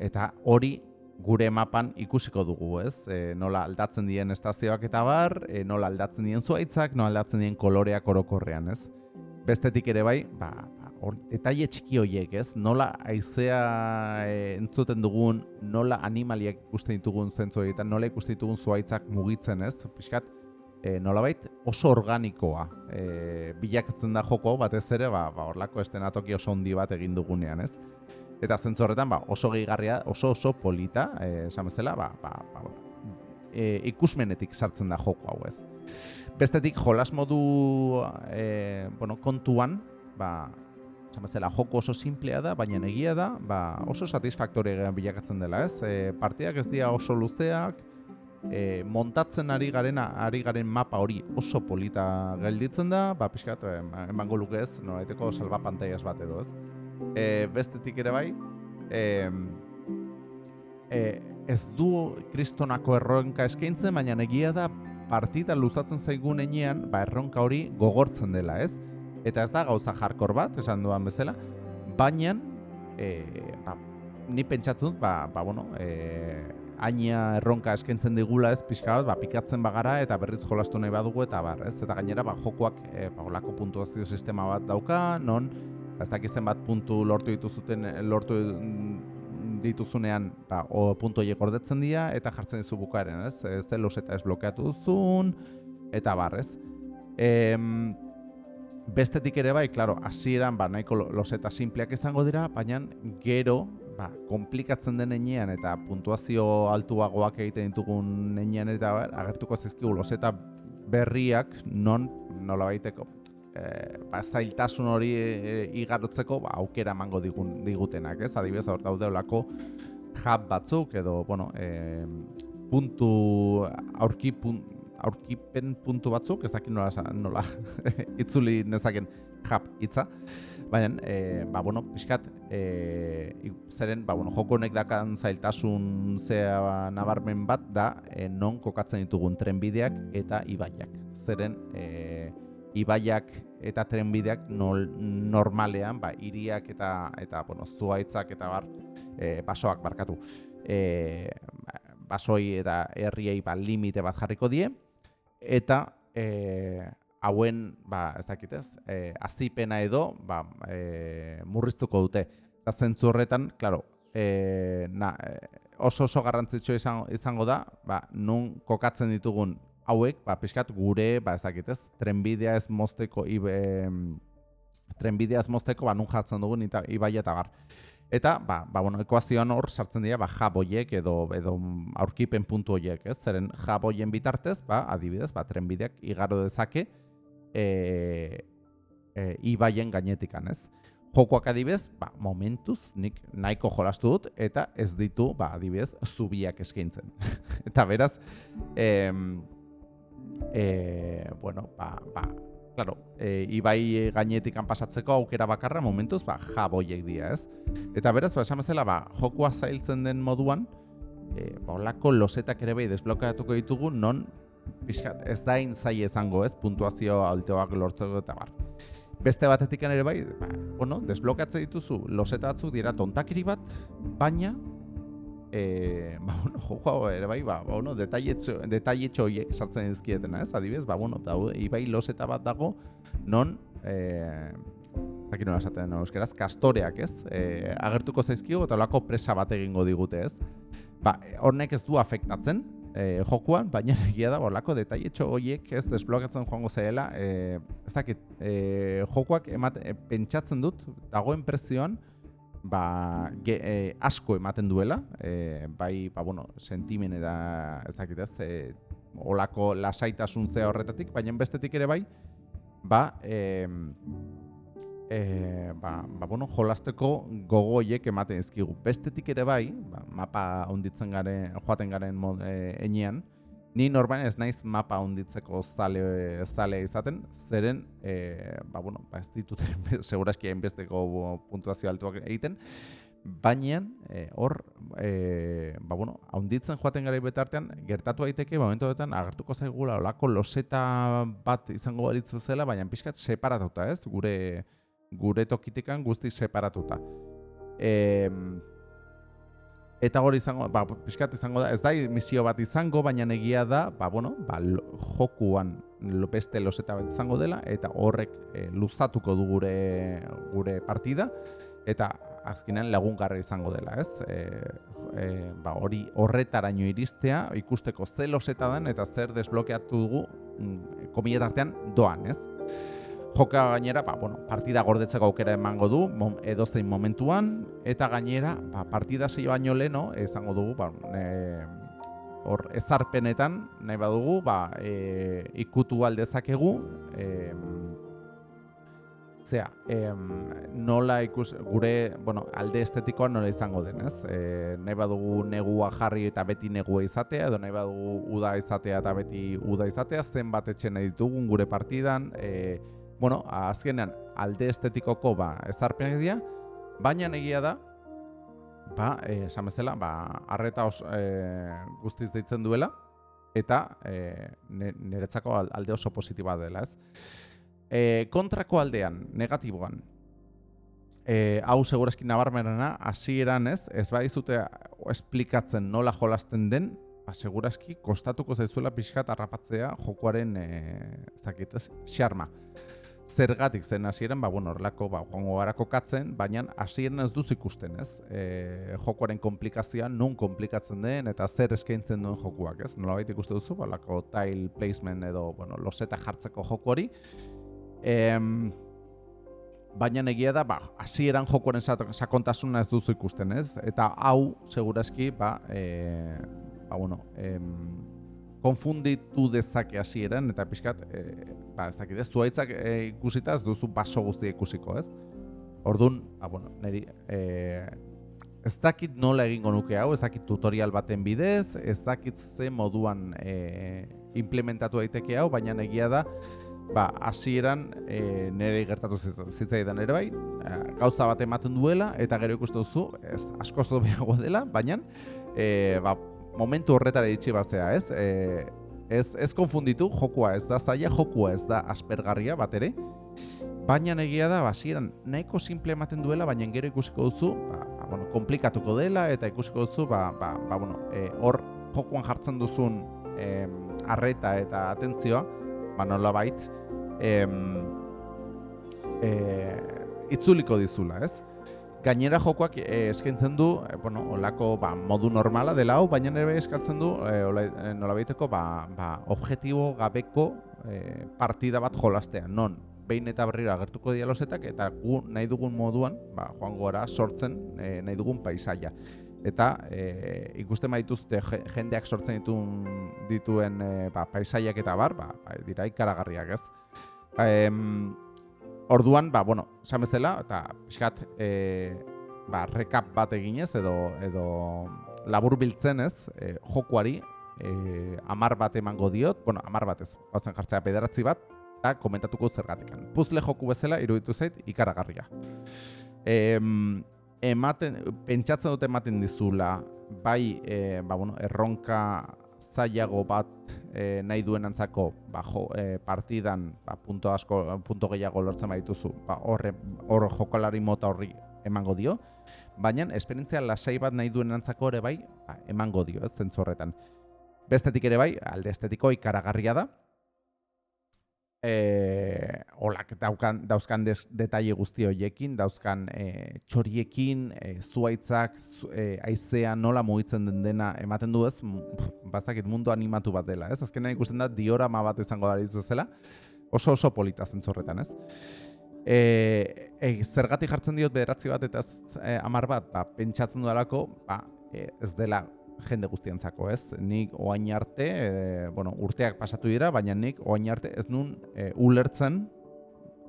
eta hori gure mapan ikusiko dugu, ez? E, nola aldatzen dien estazioak eta bar, e, nola aldatzen dien zuaitzak, nola aldatzen dien koloreak orokorrean, ez? Bestetik ere bai, ba, hor detaile txiki horiek, ez? Nola haizea e, entzuten dugun, nola animaliak ikusten ditugun zentzu horietan, nola ikusten ditugun zuaitzak mugitzen, ez? Piskat, e, nolabait oso organikoa e, bilakatzen da joko batez ere, ba, ba horlako estenatoki oso ondi bat egin dugunean, ez? Eta zentzu horretan, ba, oso gehigarria, oso oso polita, esan bezala, ba, ba, ba, e, ikusmenetik sartzen da joko hau, ez? Bestetik, jolas modu e, bueno, kontuan, ba, bezala, joko oso simplea da, baina egia da, ba, oso satisfaktore bilakatzen dela, ez? E, partiak ez dira oso luzeak, e, montatzen ari garen ari garen mapa hori oso polita gelditzen da, ba, pixkat, emango luke ez, noraiteko salba pantaiaz bat edo, ez? E, bestetik ere bai, e, e, ez du kristonako erronka eskaintzen, baina egia da partida luzatzen zaigun enean, ba, erronka hori gogortzen dela, ez? Eta ez da gauza jarkor bat, esan duan bezala, baina e, ba, ni pentsatzen ba, ba bueno, e, aina erronka eskaintzen digula ez pixka bat, ba, pikatzen bagara eta berriz jolastu nahi badugu eta bar, ez? Eta gainera, ba, jokoak e, ba, olako puntuazio sistema bat dauka, non, ba, ez dakizen bat puntu lortu dituzuten, lortu dituzunean, ba, o puntu horiek gordetzen dira, eta jartzen dizu bukaren, ez? Ez los eta ez blokeatu duzun, eta bar, ez? E, bestetik ere bai, klaro, hasieran ba, nahiko loseta simpleak izango dira, baina gero, ba, komplikatzen den enean eta puntuazio altuagoak egiten ditugun enean eta bar, agertuko zizkigu loseta berriak non nola baiteko e, ba, zailtasun hori e, igarotzeko ba, aukera emango digun, digutenak, ez? Adibidez, hor daude olako hub batzuk edo, bueno, e, puntu aurki aurkipen puntu batzuk, ez dakit nola, nola itzuli nezaken hub hitza. Baina, e, ba, bueno, pixkat, e, zeren, ba, bueno, joko honek dakan zailtasun zea nabarmen bat da, e, non kokatzen ditugun trenbideak eta ibaiak. Zeren, e, ibaiak eta trenbideak nol, normalean, ba, iriak eta, eta bueno, zuaitzak eta bar, e, basoak barkatu. E, basoi eta herriei ba, limite bat jarriko die, eta e, hauen, ba, ez dakit ez, e, azipena edo, ba, e, murriztuko dute. Eta zentzu horretan, klaro, e, na, oso oso garrantzitsua izango, izango da, ba, nun kokatzen ditugun hauek, ba, pixkat gure, ba, ez dakit ez, trenbidea ez mozteko, ibe, trenbidea ez mozteko, ba, nun jartzen dugun, ibai eta gar. Eta, ba, ba, bueno, ekuazioan hor sartzen dira ba, jaboiek edo, edo aurkipen puntu horiek, ez? Zeren jaboien bitartez, ba, adibidez, ba, trenbideak igaro dezake, e, e, ibaien gainetikan, ez? Jokoak adibez, ba, momentuz, nik nahiko jolastu dut, eta ez ditu, ba, adibez, zubiak eskaintzen. eta beraz, e, e, bueno, ba, ba, claro, e, ibai gainetikan pasatzeko aukera bakarra momentuz, ba, jaboiek dira, ez? Eta beraz, ba, esan bezala, ba, jokoa zailtzen den moduan, e, ba, olako losetak ere bai desblokeatuko ditugu, non pixkat, ez da zai izango ez, puntuazio alteoak lortzeko eta bar. Beste batetik ere bai, ba, bueno, desblokatze dituzu, loseta batzu dira tontakiri bat, baina, e, ba, bueno, joko ere bai, ba, bueno, detailetxo horiek sartzen dizkietena, ez, adibidez, ba, bueno, da, ibai loseta bat dago, non, e, Aki nola esaten no, euskeraz, kastoreak, ez? E, agertuko zaizkio eta olako presa bat egingo digute, ez? Ba, hornek ez du afektatzen, e, jokuan, baina egia da, horlako detaietxo horiek ez desblokatzen joango zela, e, ez dakit, e, jokuak emate, pentsatzen dut, dagoen prezioan, ba, ge, e, asko ematen duela, e, bai, ba, bueno, sentimen eta ez dakit ez, e, olako lasaitasun zea horretatik, baina bestetik ere bai, ba, e, e, ba, ba, bueno, jolasteko gogoiek ematen ezkigu. Bestetik ere bai, ba, mapa onditzen garen, joaten garen mod, e, enean, ni norban ez naiz mapa onditzeko zale, zale izaten, zeren, e, ba, bueno, ba, ez ditut, segurazki hainbesteko puntuazio altuak egiten, baina e, hor, e, ba, bueno, haunditzen joaten gara betartean, gertatu daiteke momentu horretan agertuko zaigula olako loseta bat izango balitzu zela, baina pixkat separatuta ez, gure gure tokitikan guzti separatuta. E, eta hori izango, ba, pixkat izango da, ez da misio bat izango, baina egia da, ba, bueno, ba, jokuan beste loseta bat izango dela, eta horrek e, luzatuko du gure, gure partida, eta azkenean lagungarra izango dela, ez? E, e, ba, hori horretaraino iristea, ikusteko ze loseta den, eta zer desblokeatu dugu, mm, komiletartean doan, ez? Joka gainera, ba, bueno, partida gordetzeko aukera emango du, mom, edozein momentuan, eta gainera, ba, partida zei baino leno, izango dugu, ba, e, hor, ezarpenetan, nahi badugu, ba, e, ikutu aldezakegu, e, zea, e, nola ikus, gure, bueno, alde estetikoa nola izango den, ez? E, nahi badugu negua jarri eta beti negua izatea, edo nahi badugu uda izatea eta beti uda izatea, zenbat etxe ditugun gure partidan, e, bueno, azkenean alde estetikoko ba ezarpenak dira, baina egia da ba, eh, esan bezala, ba, arreta os, e, guztiz deitzen duela, eta e, niretzako alde oso positiba dela, ez? E, kontrako aldean, negatiboan, e, hau segurazki nabarmenena, hasieran ez, ez bai zute esplikatzen nola jolasten den, ba, segurazki kostatuko zaizuela pixkat harrapatzea jokoaren, e, ez dakit, ez, xarma. Zergatik zen hasieran, ba, bueno, horrelako, ba, joango gara kokatzen, baina hasieran ez duz ikusten, ez? E, jokoaren komplikazioa, nun komplikatzen den, eta zer eskaintzen duen jokuak, ez? Nola baita ikuste duzu, ba, lako tile placement edo, bueno, loseta jartzeko joko hori. baina egia da, ba, hasieran jokoaren sakontasuna ez duzu ikusten, ez? Eta hau, segurazki, ba, e, ba, bueno, em, konfunditu dezake hasieran eta pixkat, e, ba, ez dakit, ez zuaitzak e, ikusita ez duzu baso guztia ikusiko, ez? Orduan, ba, bueno, neri, e, ez dakit nola egingo nuke hau, ez dakit tutorial baten bidez, ez dakit ze moduan e, implementatu daiteke hau, baina egia da, ba, hasieran e, nire gertatu zitzaidan ere bai, gauza bat ematen duela, eta gero ikustu duzu, ez asko zobeago dela, baina, e, ba, momentu horretara itxi batzea, ez? E, ez, ez konfunditu, jokua ez da zaila, jokua ez da aspergarria bat ere. Baina egia da, basieran nahiko simple ematen duela, baina gero ikusiko duzu, ba, ba, bueno, komplikatuko dela, eta ikusiko duzu, ba, ba, ba, bueno, e, hor jokuan jartzen duzun e, arreta eta atentzioa, ba, nola bait, e, e, itzuliko dizula, ez? Gainera jokoak e, eskaintzen du, e, bueno, olako ba, modu normala dela hau, baina ere eskatzen du, e, nola baiteko, ba, ba, objetibo gabeko e, partida bat jolastea, non, behin eta berriro agertuko dialosetak, eta gu nahi dugun moduan, ba, joan gora sortzen e, nahi dugun paisaia. Eta e, ikusten baituzte jendeak sortzen dituen, dituen e, ba, paisaiak eta bar, ba, ba, dira ikaragarriak ez. E, Orduan, ba, bueno, esan bezala, eta pixkat, e, ba, rekap bat eginez, edo, edo labur biltzen ez, e, jokuari, e, amar bat emango diot, bueno, amar bat ez, hauzen jartzea pederatzi bat, eta komentatuko zergatikan. Puzle joku bezala, iruditu zait, ikaragarria. E, ematen, pentsatzen dute ematen dizula, bai, e, ba, bueno, erronka zailago bat e, nahi duen antzako ba, jo, e, partidan ba, punto, asko, punto gehiago lortzen badituzu ba, horre, hor jokalari mota horri emango dio, baina esperientzia lasai bat nahi duen antzako ere bai ba, emango dio, ez zentzu horretan. Bestetik ere bai, alde estetiko ikaragarria da, e, olak daukan, dauzkan des, detaile guzti horiekin, dauzkan e, txoriekin, e, zuaitzak, zu, e, aizea nola mugitzen den dena ematen du ez, bazakit mundu animatu bat dela, ez? Azkenean ikusten da diorama bat izango da zela, oso oso polita zentzorretan, ez? E, e, zergatik jartzen diot bederatzi bat eta e, amar bat, ba, pentsatzen dudalako, ba, e, ez dela jende guztientzako, ez? Nik oain arte, e, bueno, urteak pasatu dira, baina nik oain arte ez nun e, ulertzen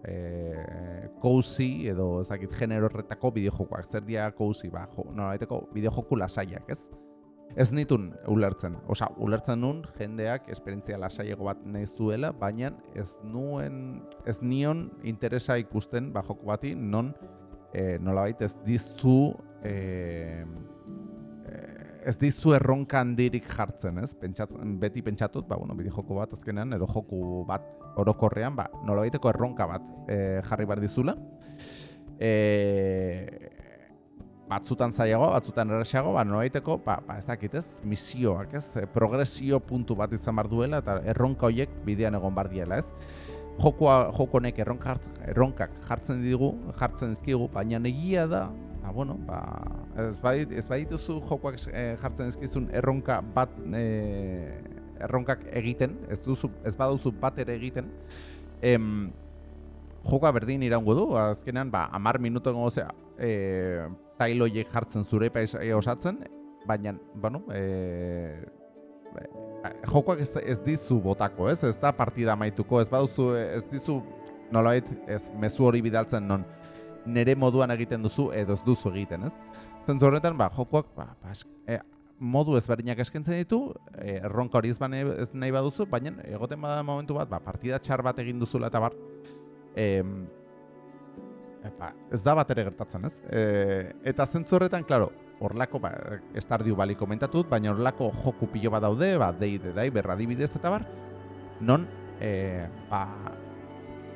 e, cozy edo ez genero horretako bideojokoak. Zer dia cozy, ba, jo, no, bideojoku lasaiak, ez? Ez nitun ulertzen. Osa, ulertzen nun jendeak esperientzia lasaiago bat nahi zuela, baina ez nuen, ez nion interesa ikusten ba, joko bati, non e, nolabait ez dizu e, ez dizu erronka handirik jartzen, ez? Pentsatzen, beti pentsatut, ba, bueno, bide joko bat azkenean, edo joku bat orokorrean, ba, nola baiteko erronka bat e, jarri bar dizula. E, batzutan zaiago, batzutan erresago, ba, nola baiteko, ba, ba, ez dakit, ez? Misioak, ez? E, progresio puntu bat izan bar duela, eta erronka horiek bidean egon bar diela, ez? Jokoa, joko honek erronkak jartzen digu, jartzen dizkigu, baina egia da, ba, bueno, ba, ez, bai, ez bai dituzu jokoak e, jartzen ezkizun erronka bat e, erronkak egiten, ez duzu, ez baduzu bat ere egiten, em, jokoa berdin iraungo du, azkenean, ba, amar minuto gongo zea, e, tailoiek jartzen zure paisai osatzen, baina, bueno, e, jokoak ez, ez dizu botako, ez? Ez da partida maituko, ez baduzu, ez dizu, nolabait, ez mezu hori bidaltzen non, nere moduan egiten duzu edo ez duzu egiten, ez? Zentzu horretan, ba, jokoak, ba, ba e, modu ezberdinak eskentzen ditu, e, erronka hori ez, bane, ez nahi baduzu, baina egoten bada momentu bat, ba, partida txar bat egin duzula eta bar, e, epa, ez da bat ere gertatzen, ez? E, eta zentzu horretan, klaro, horlako, ba, estardiu bali komentatut, baina horlako joku pilo bat daude, ba, dei, de, dai, berra dibidez eta bar, non, e, ba,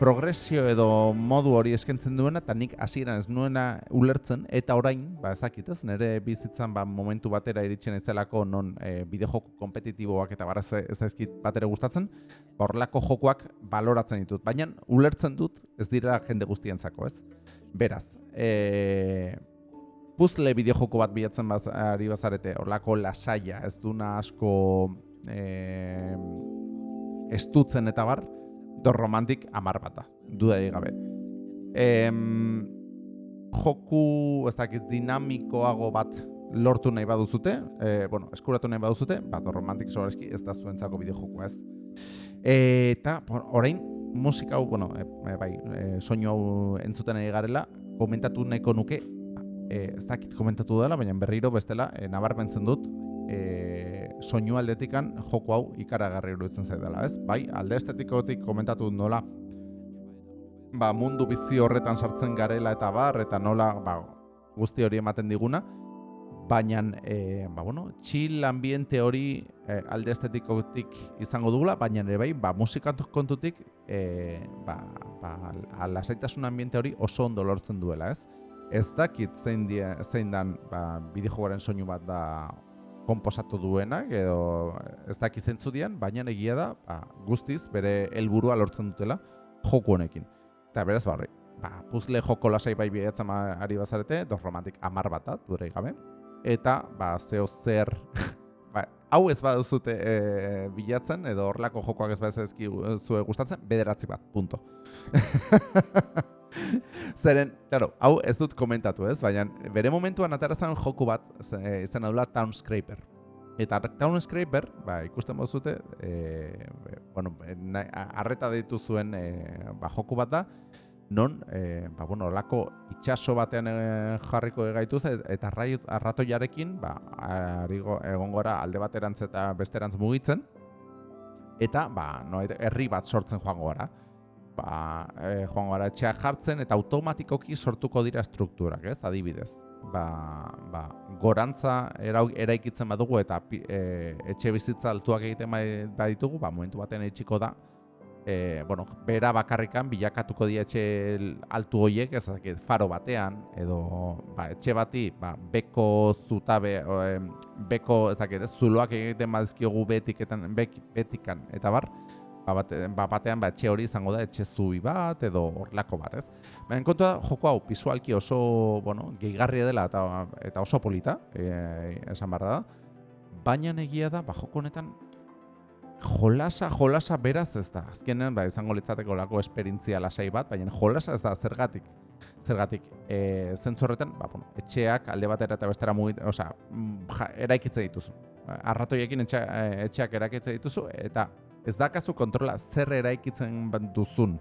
progresio edo modu hori eskentzen duena, eta nik hasieran ez nuena ulertzen, eta orain, ba, ezakit ez, nire bizitzan ba, momentu batera iritsen ezelako non e, bide joko kompetitiboak eta barra ez batera gustatzen, ba, horrelako jokoak baloratzen ditut, baina ulertzen dut ez dira jende guztientzako, ez? Beraz, e, puzle bideo joko bat bilatzen baz, ari bazarete, horrelako lasaia, ez duna asko e, estutzen eta bar, Dor romantik amar bata, duda gabe. Em, joku, ez dakiz, dinamikoago bat lortu nahi baduzute, e, bueno, eskuratu nahi baduzute, bat romantik sobareski ez da zuentzako bideo joku ez. E, eta, orain, musika hau, bueno, e, e, bai, e, soinu hau entzuten ari garela, komentatu nahiko nuke, e, ez dakit komentatu dela, baina berriro bestela, e, nabar dut, e, soinu aldetikan joko hau ikaragarri iruditzen zaidala, ez? Bai, alde estetikotik komentatu nola ba, mundu bizi horretan sartzen garela eta bar, eta nola ba, guzti hori ematen diguna, baina e, ba, bueno, chill ambiente hori e, alde estetikotik izango dugula, baina ere bai, ba, musikantuk kontutik e, ba, ba, alasaitasun ambiente hori oso ondo lortzen duela, ez? Ez dakit zein, die, zein dan ba, bide soinu bat da konposatu duenak edo ez daki zentzu dian, baina egia da ba, guztiz bere helburua lortzen dutela joku honekin. Eta beraz barri, ba, puzle joko lasai bai bihatzen ari bazarete, dos romantik amar bat da, gabe. Eta, ba, zeo zer, ba, hau ez baduzute e, bilatzen, edo horrelako jokoak ez baduzezki zue gustatzen, bederatzi bat, punto. Zeren, claro, hau ez dut komentatu ez, baina bere momentuan atarazan joku bat izan adula Town Scraper. Eta Town Scraper, ba, ikusten bozute, e, bueno, arreta ditu zuen e, ba, joku bat da, non, e, ba, bueno, lako itxaso batean e, jarriko egaituz, eta arrato jarekin, ba, arigo, egon gora alde baterantz eta besterantz mugitzen, eta, ba, no, herri bat sortzen joango gara ba, e, joan gara etxeak jartzen eta automatikoki sortuko dira strukturak, ez, adibidez. Ba, ba, gorantza eraikitzen badugu eta e, etxe bizitza altuak egiten baditugu, ba, momentu baten etxiko da, e, bueno, bera bakarrikan bilakatuko di etxe altu horiek, ez dakit, faro batean, edo ba, etxe bati, ba, beko zutabe, e, beko, ez dakit, zuloak egiten badizkiogu betiketan, betikan, eta bar, ba, bate, ba batean ba, etxe hori izango da etxe zubi bat edo horlako bat, ez? Baina kontua joko hau pisualki oso, bueno, gehigarria dela eta, eta oso polita, e, esan barra da. Baina egia da, ba, joko honetan jolasa, jolasa beraz ez da. Azkenean, ba, izango litzateko lako esperintzia lasai bat, baina jolasa ez da zergatik. Zergatik, e, zentzorretan, ba, bueno, etxeak alde batera eta bestera mugit, osea, mm, ja, eraikitze dituzu. Arratoiekin etxe, etxeak eraikitze dituzu, eta ez dakazu kontrola zer eraikitzen duzun.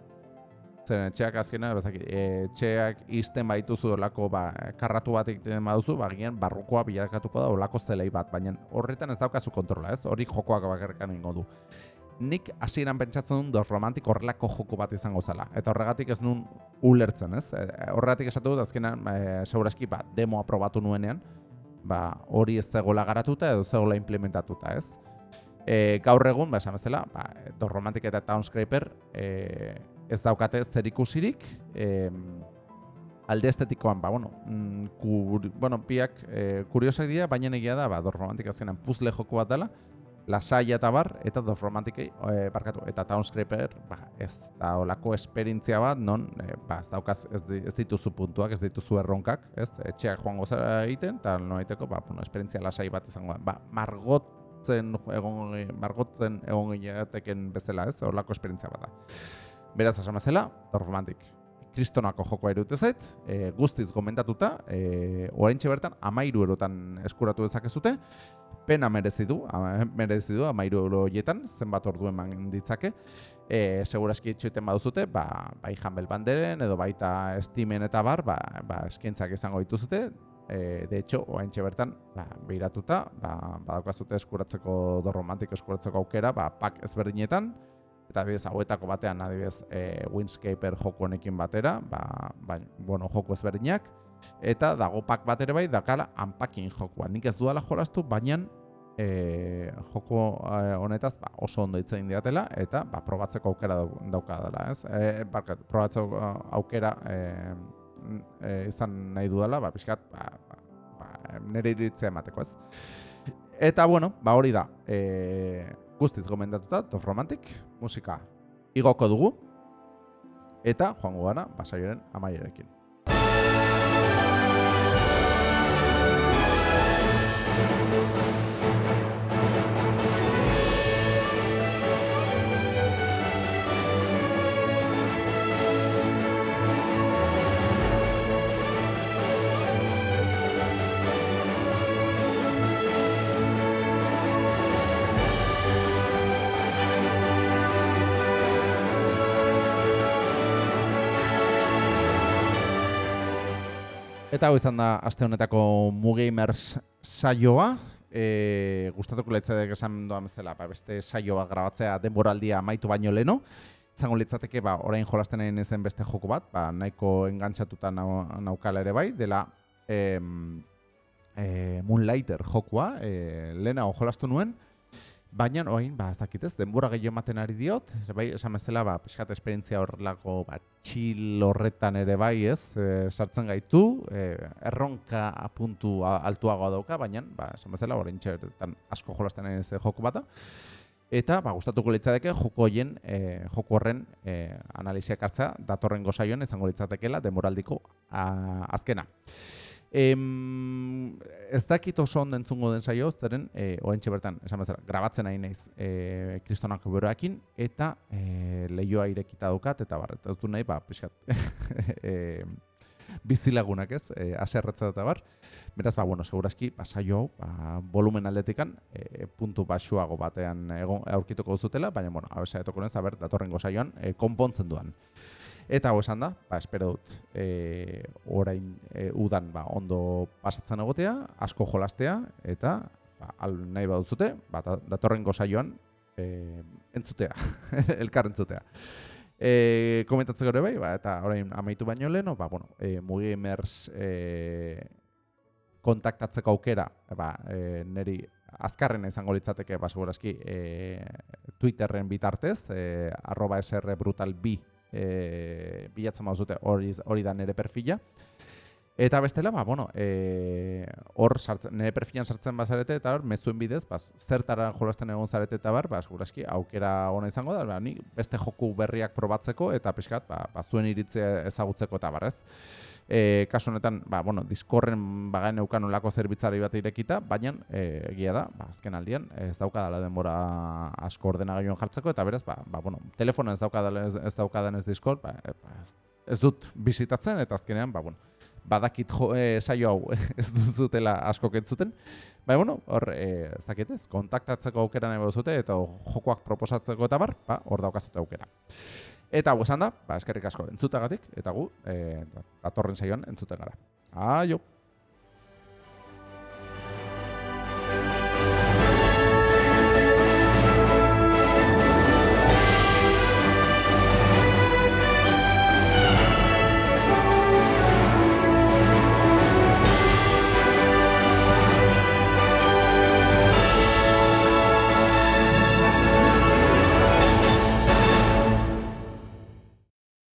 Zer etxeak azkena, bazaki, etxeak izten baituzu olako ba, karratu bat egiten baduzu, ba, gian barrukoa bilakatuko da olako zelei bat, baina horretan ez daukazu kontrola, ez? Hori jokoak bakarrikan ingo du. Nik hasieran pentsatzen dos romantik horrelako joko bat izango zala. Eta horregatik ez nun ulertzen, ez? E, horregatik esatu dut azkenan, e, seguraski, ba, demo aprobatu nuenean, ba, hori ez zegoela garatuta edo zegoela implementatuta, ez? E, gaur egun, ba, esan bezala, ba, Do Romantic eta Townscraper e, ez daukate zer ikusirik, e, alde estetikoan, ba, bueno, mm, kur, bueno biak e, kuriosak dira, baina egia da, ba, Do Romantic azkenan puzle joko bat dela, lasaia eta bar, eta Do Romantic e, barkatu, eta Townscraper, ba, ez da olako esperintzia bat, non, e, ba, ez daukaz, ez, ez dituzu puntuak, ez dituzu erronkak, ez, etxeak joango zara egiten, eta no ba, bueno, esperientzia lasai bat izango da, ba, margot margotzen egon margotzen egon gineteken bezala, ez? Horlako esperientzia bada. Beraz esan bezala, romantik. Kristonako jokoa irute zait, e, guztiz gomendatuta, e, oraintxe bertan amairu erotan eskuratu dezakezute, pena merezi du, merezi du amairu euro hietan, zenbat ordu eman ditzake, e, seguraski itxoiten baduzute, ba, bai Humble Banderen edo baita Steamen eta bar, ba, ba eskaintzak izango dituzute, e, de hecho, oaintxe bertan, ba, behiratuta, ba, badaukazute eskuratzeko do romantik eskuratzeko aukera, ba, pak ezberdinetan, eta bidez, hauetako batean, adibidez, e, Windscaper joko honekin batera, ba, ba, bueno, joko ezberdinak, Eta dago pak bat ere bai, dakala unpacking jokua. Nik ez duala jolastu, baina e, joko e, honetaz ba, oso ondo hitz egin diatela, eta ba, probatzeko aukera dauka dela, ez? E, barkat, probatzeko aukera e, e, izan nahi dudala, ba, pixkat, ba, ba, ba, nire iritzea emateko, ez? Eta, bueno, ba, hori da, e, guztiz gomendatuta, Top Romantic, musika igoko dugu, eta joango gara, basaioren amaierekin. Eta hau izan da aste honetako Mugamers saioa. E, gustatuko litzateke esan doan bezala, ba, beste saioa grabatzea denboraldia amaitu baino leno. Izango litzateke, ba, orain jolasten egin zen beste joko bat, ba, nahiko engantzatuta nau, naukala ere bai, dela em, e, Moonlighter jokua, e, lehena jolastu nuen, Baina, oain, ba, ez dakit ez, denbora gehiago ematen ari diot, bai, esan bezala, ba, pixkat esperientzia horrelako, ba, txil horretan ere bai, ez, e, sartzen gaitu, e, erronka apuntu altuagoa dauka, baina, ba, esan bezala, horrein txertan asko jolasten ez joko bata. Eta, ba, gustatuko litzateke, joko hoien, e, joko horren e, analiziak hartzea, datorren gozaion, izango litzatekela, denboraldiko a, azkena. Em, ez dakit oso ondo entzungo den saio, zeren, e, bertan, esan bezala, grabatzen nahi naiz e, kristonak beroakin, eta e, lehioa irekita dukat, eta bar, ez du nahi, ba, pixkat, e, bizilagunak ez, e, aserretza eta bar. Beraz, ba, bueno, seguraski, ba, saio, ba, volumen aldetikan, e, puntu basuago batean egon, aurkituko duzutela, baina, bueno, hau esaetoko nez, aber, datorrengo saioan, e, konpontzen duan. Eta hau esan da, ba, espero dut, e, orain e, udan ba, ondo pasatzen egotea, asko jolastea, eta ba, al, nahi baduzute, ba, datorren gozaioan e, entzutea, elkar entzutea. E, komentatzen gore bai, ba, eta orain amaitu baino lehen, ba, bueno, e, Mugimers e, kontaktatzeko aukera, ba, e, neri azkarren izango litzateke, ba, segurazki, e, Twitterren bitartez, e, arroba sr brutal bi e, bilatzen mauzute hori, hori da nire perfila. Eta bestela, ba, bueno, e, hor sartzen, nire perfilan sartzen bazarete, eta hor, mezuen bidez, ba, zertara jolasten egon zarete eta bar, ba, seguraski, aukera hona izango da, ba, ni beste joku berriak probatzeko, eta pixkat, ba, ba zuen iritzea ezagutzeko eta bar, ez? E, kasu honetan, ba, bueno, diskorren bagain eukan olako zerbitzari bat irekita, baina e, egia da, ba, azken aldian, ez daukadala denbora asko ordena jartzeko, eta beraz, ba, ba, bueno, telefono ez daukadala ez, ez daukadan ez diskor, ba, e, ba, ez, dut bizitatzen, eta azkenean, ba, bueno, badakit jo, e, saio hau ez duzutela asko kentzuten, ba, bueno, hor, e, zaketez, kontaktatzeko aukera nahi zute, eta jokoak proposatzeko eta bar, ba, hor daukazute aukera. Eta hau esan ba, eskerrik asko entzutagatik, eta gu, e, datorren saioan entzuten gara. Aio!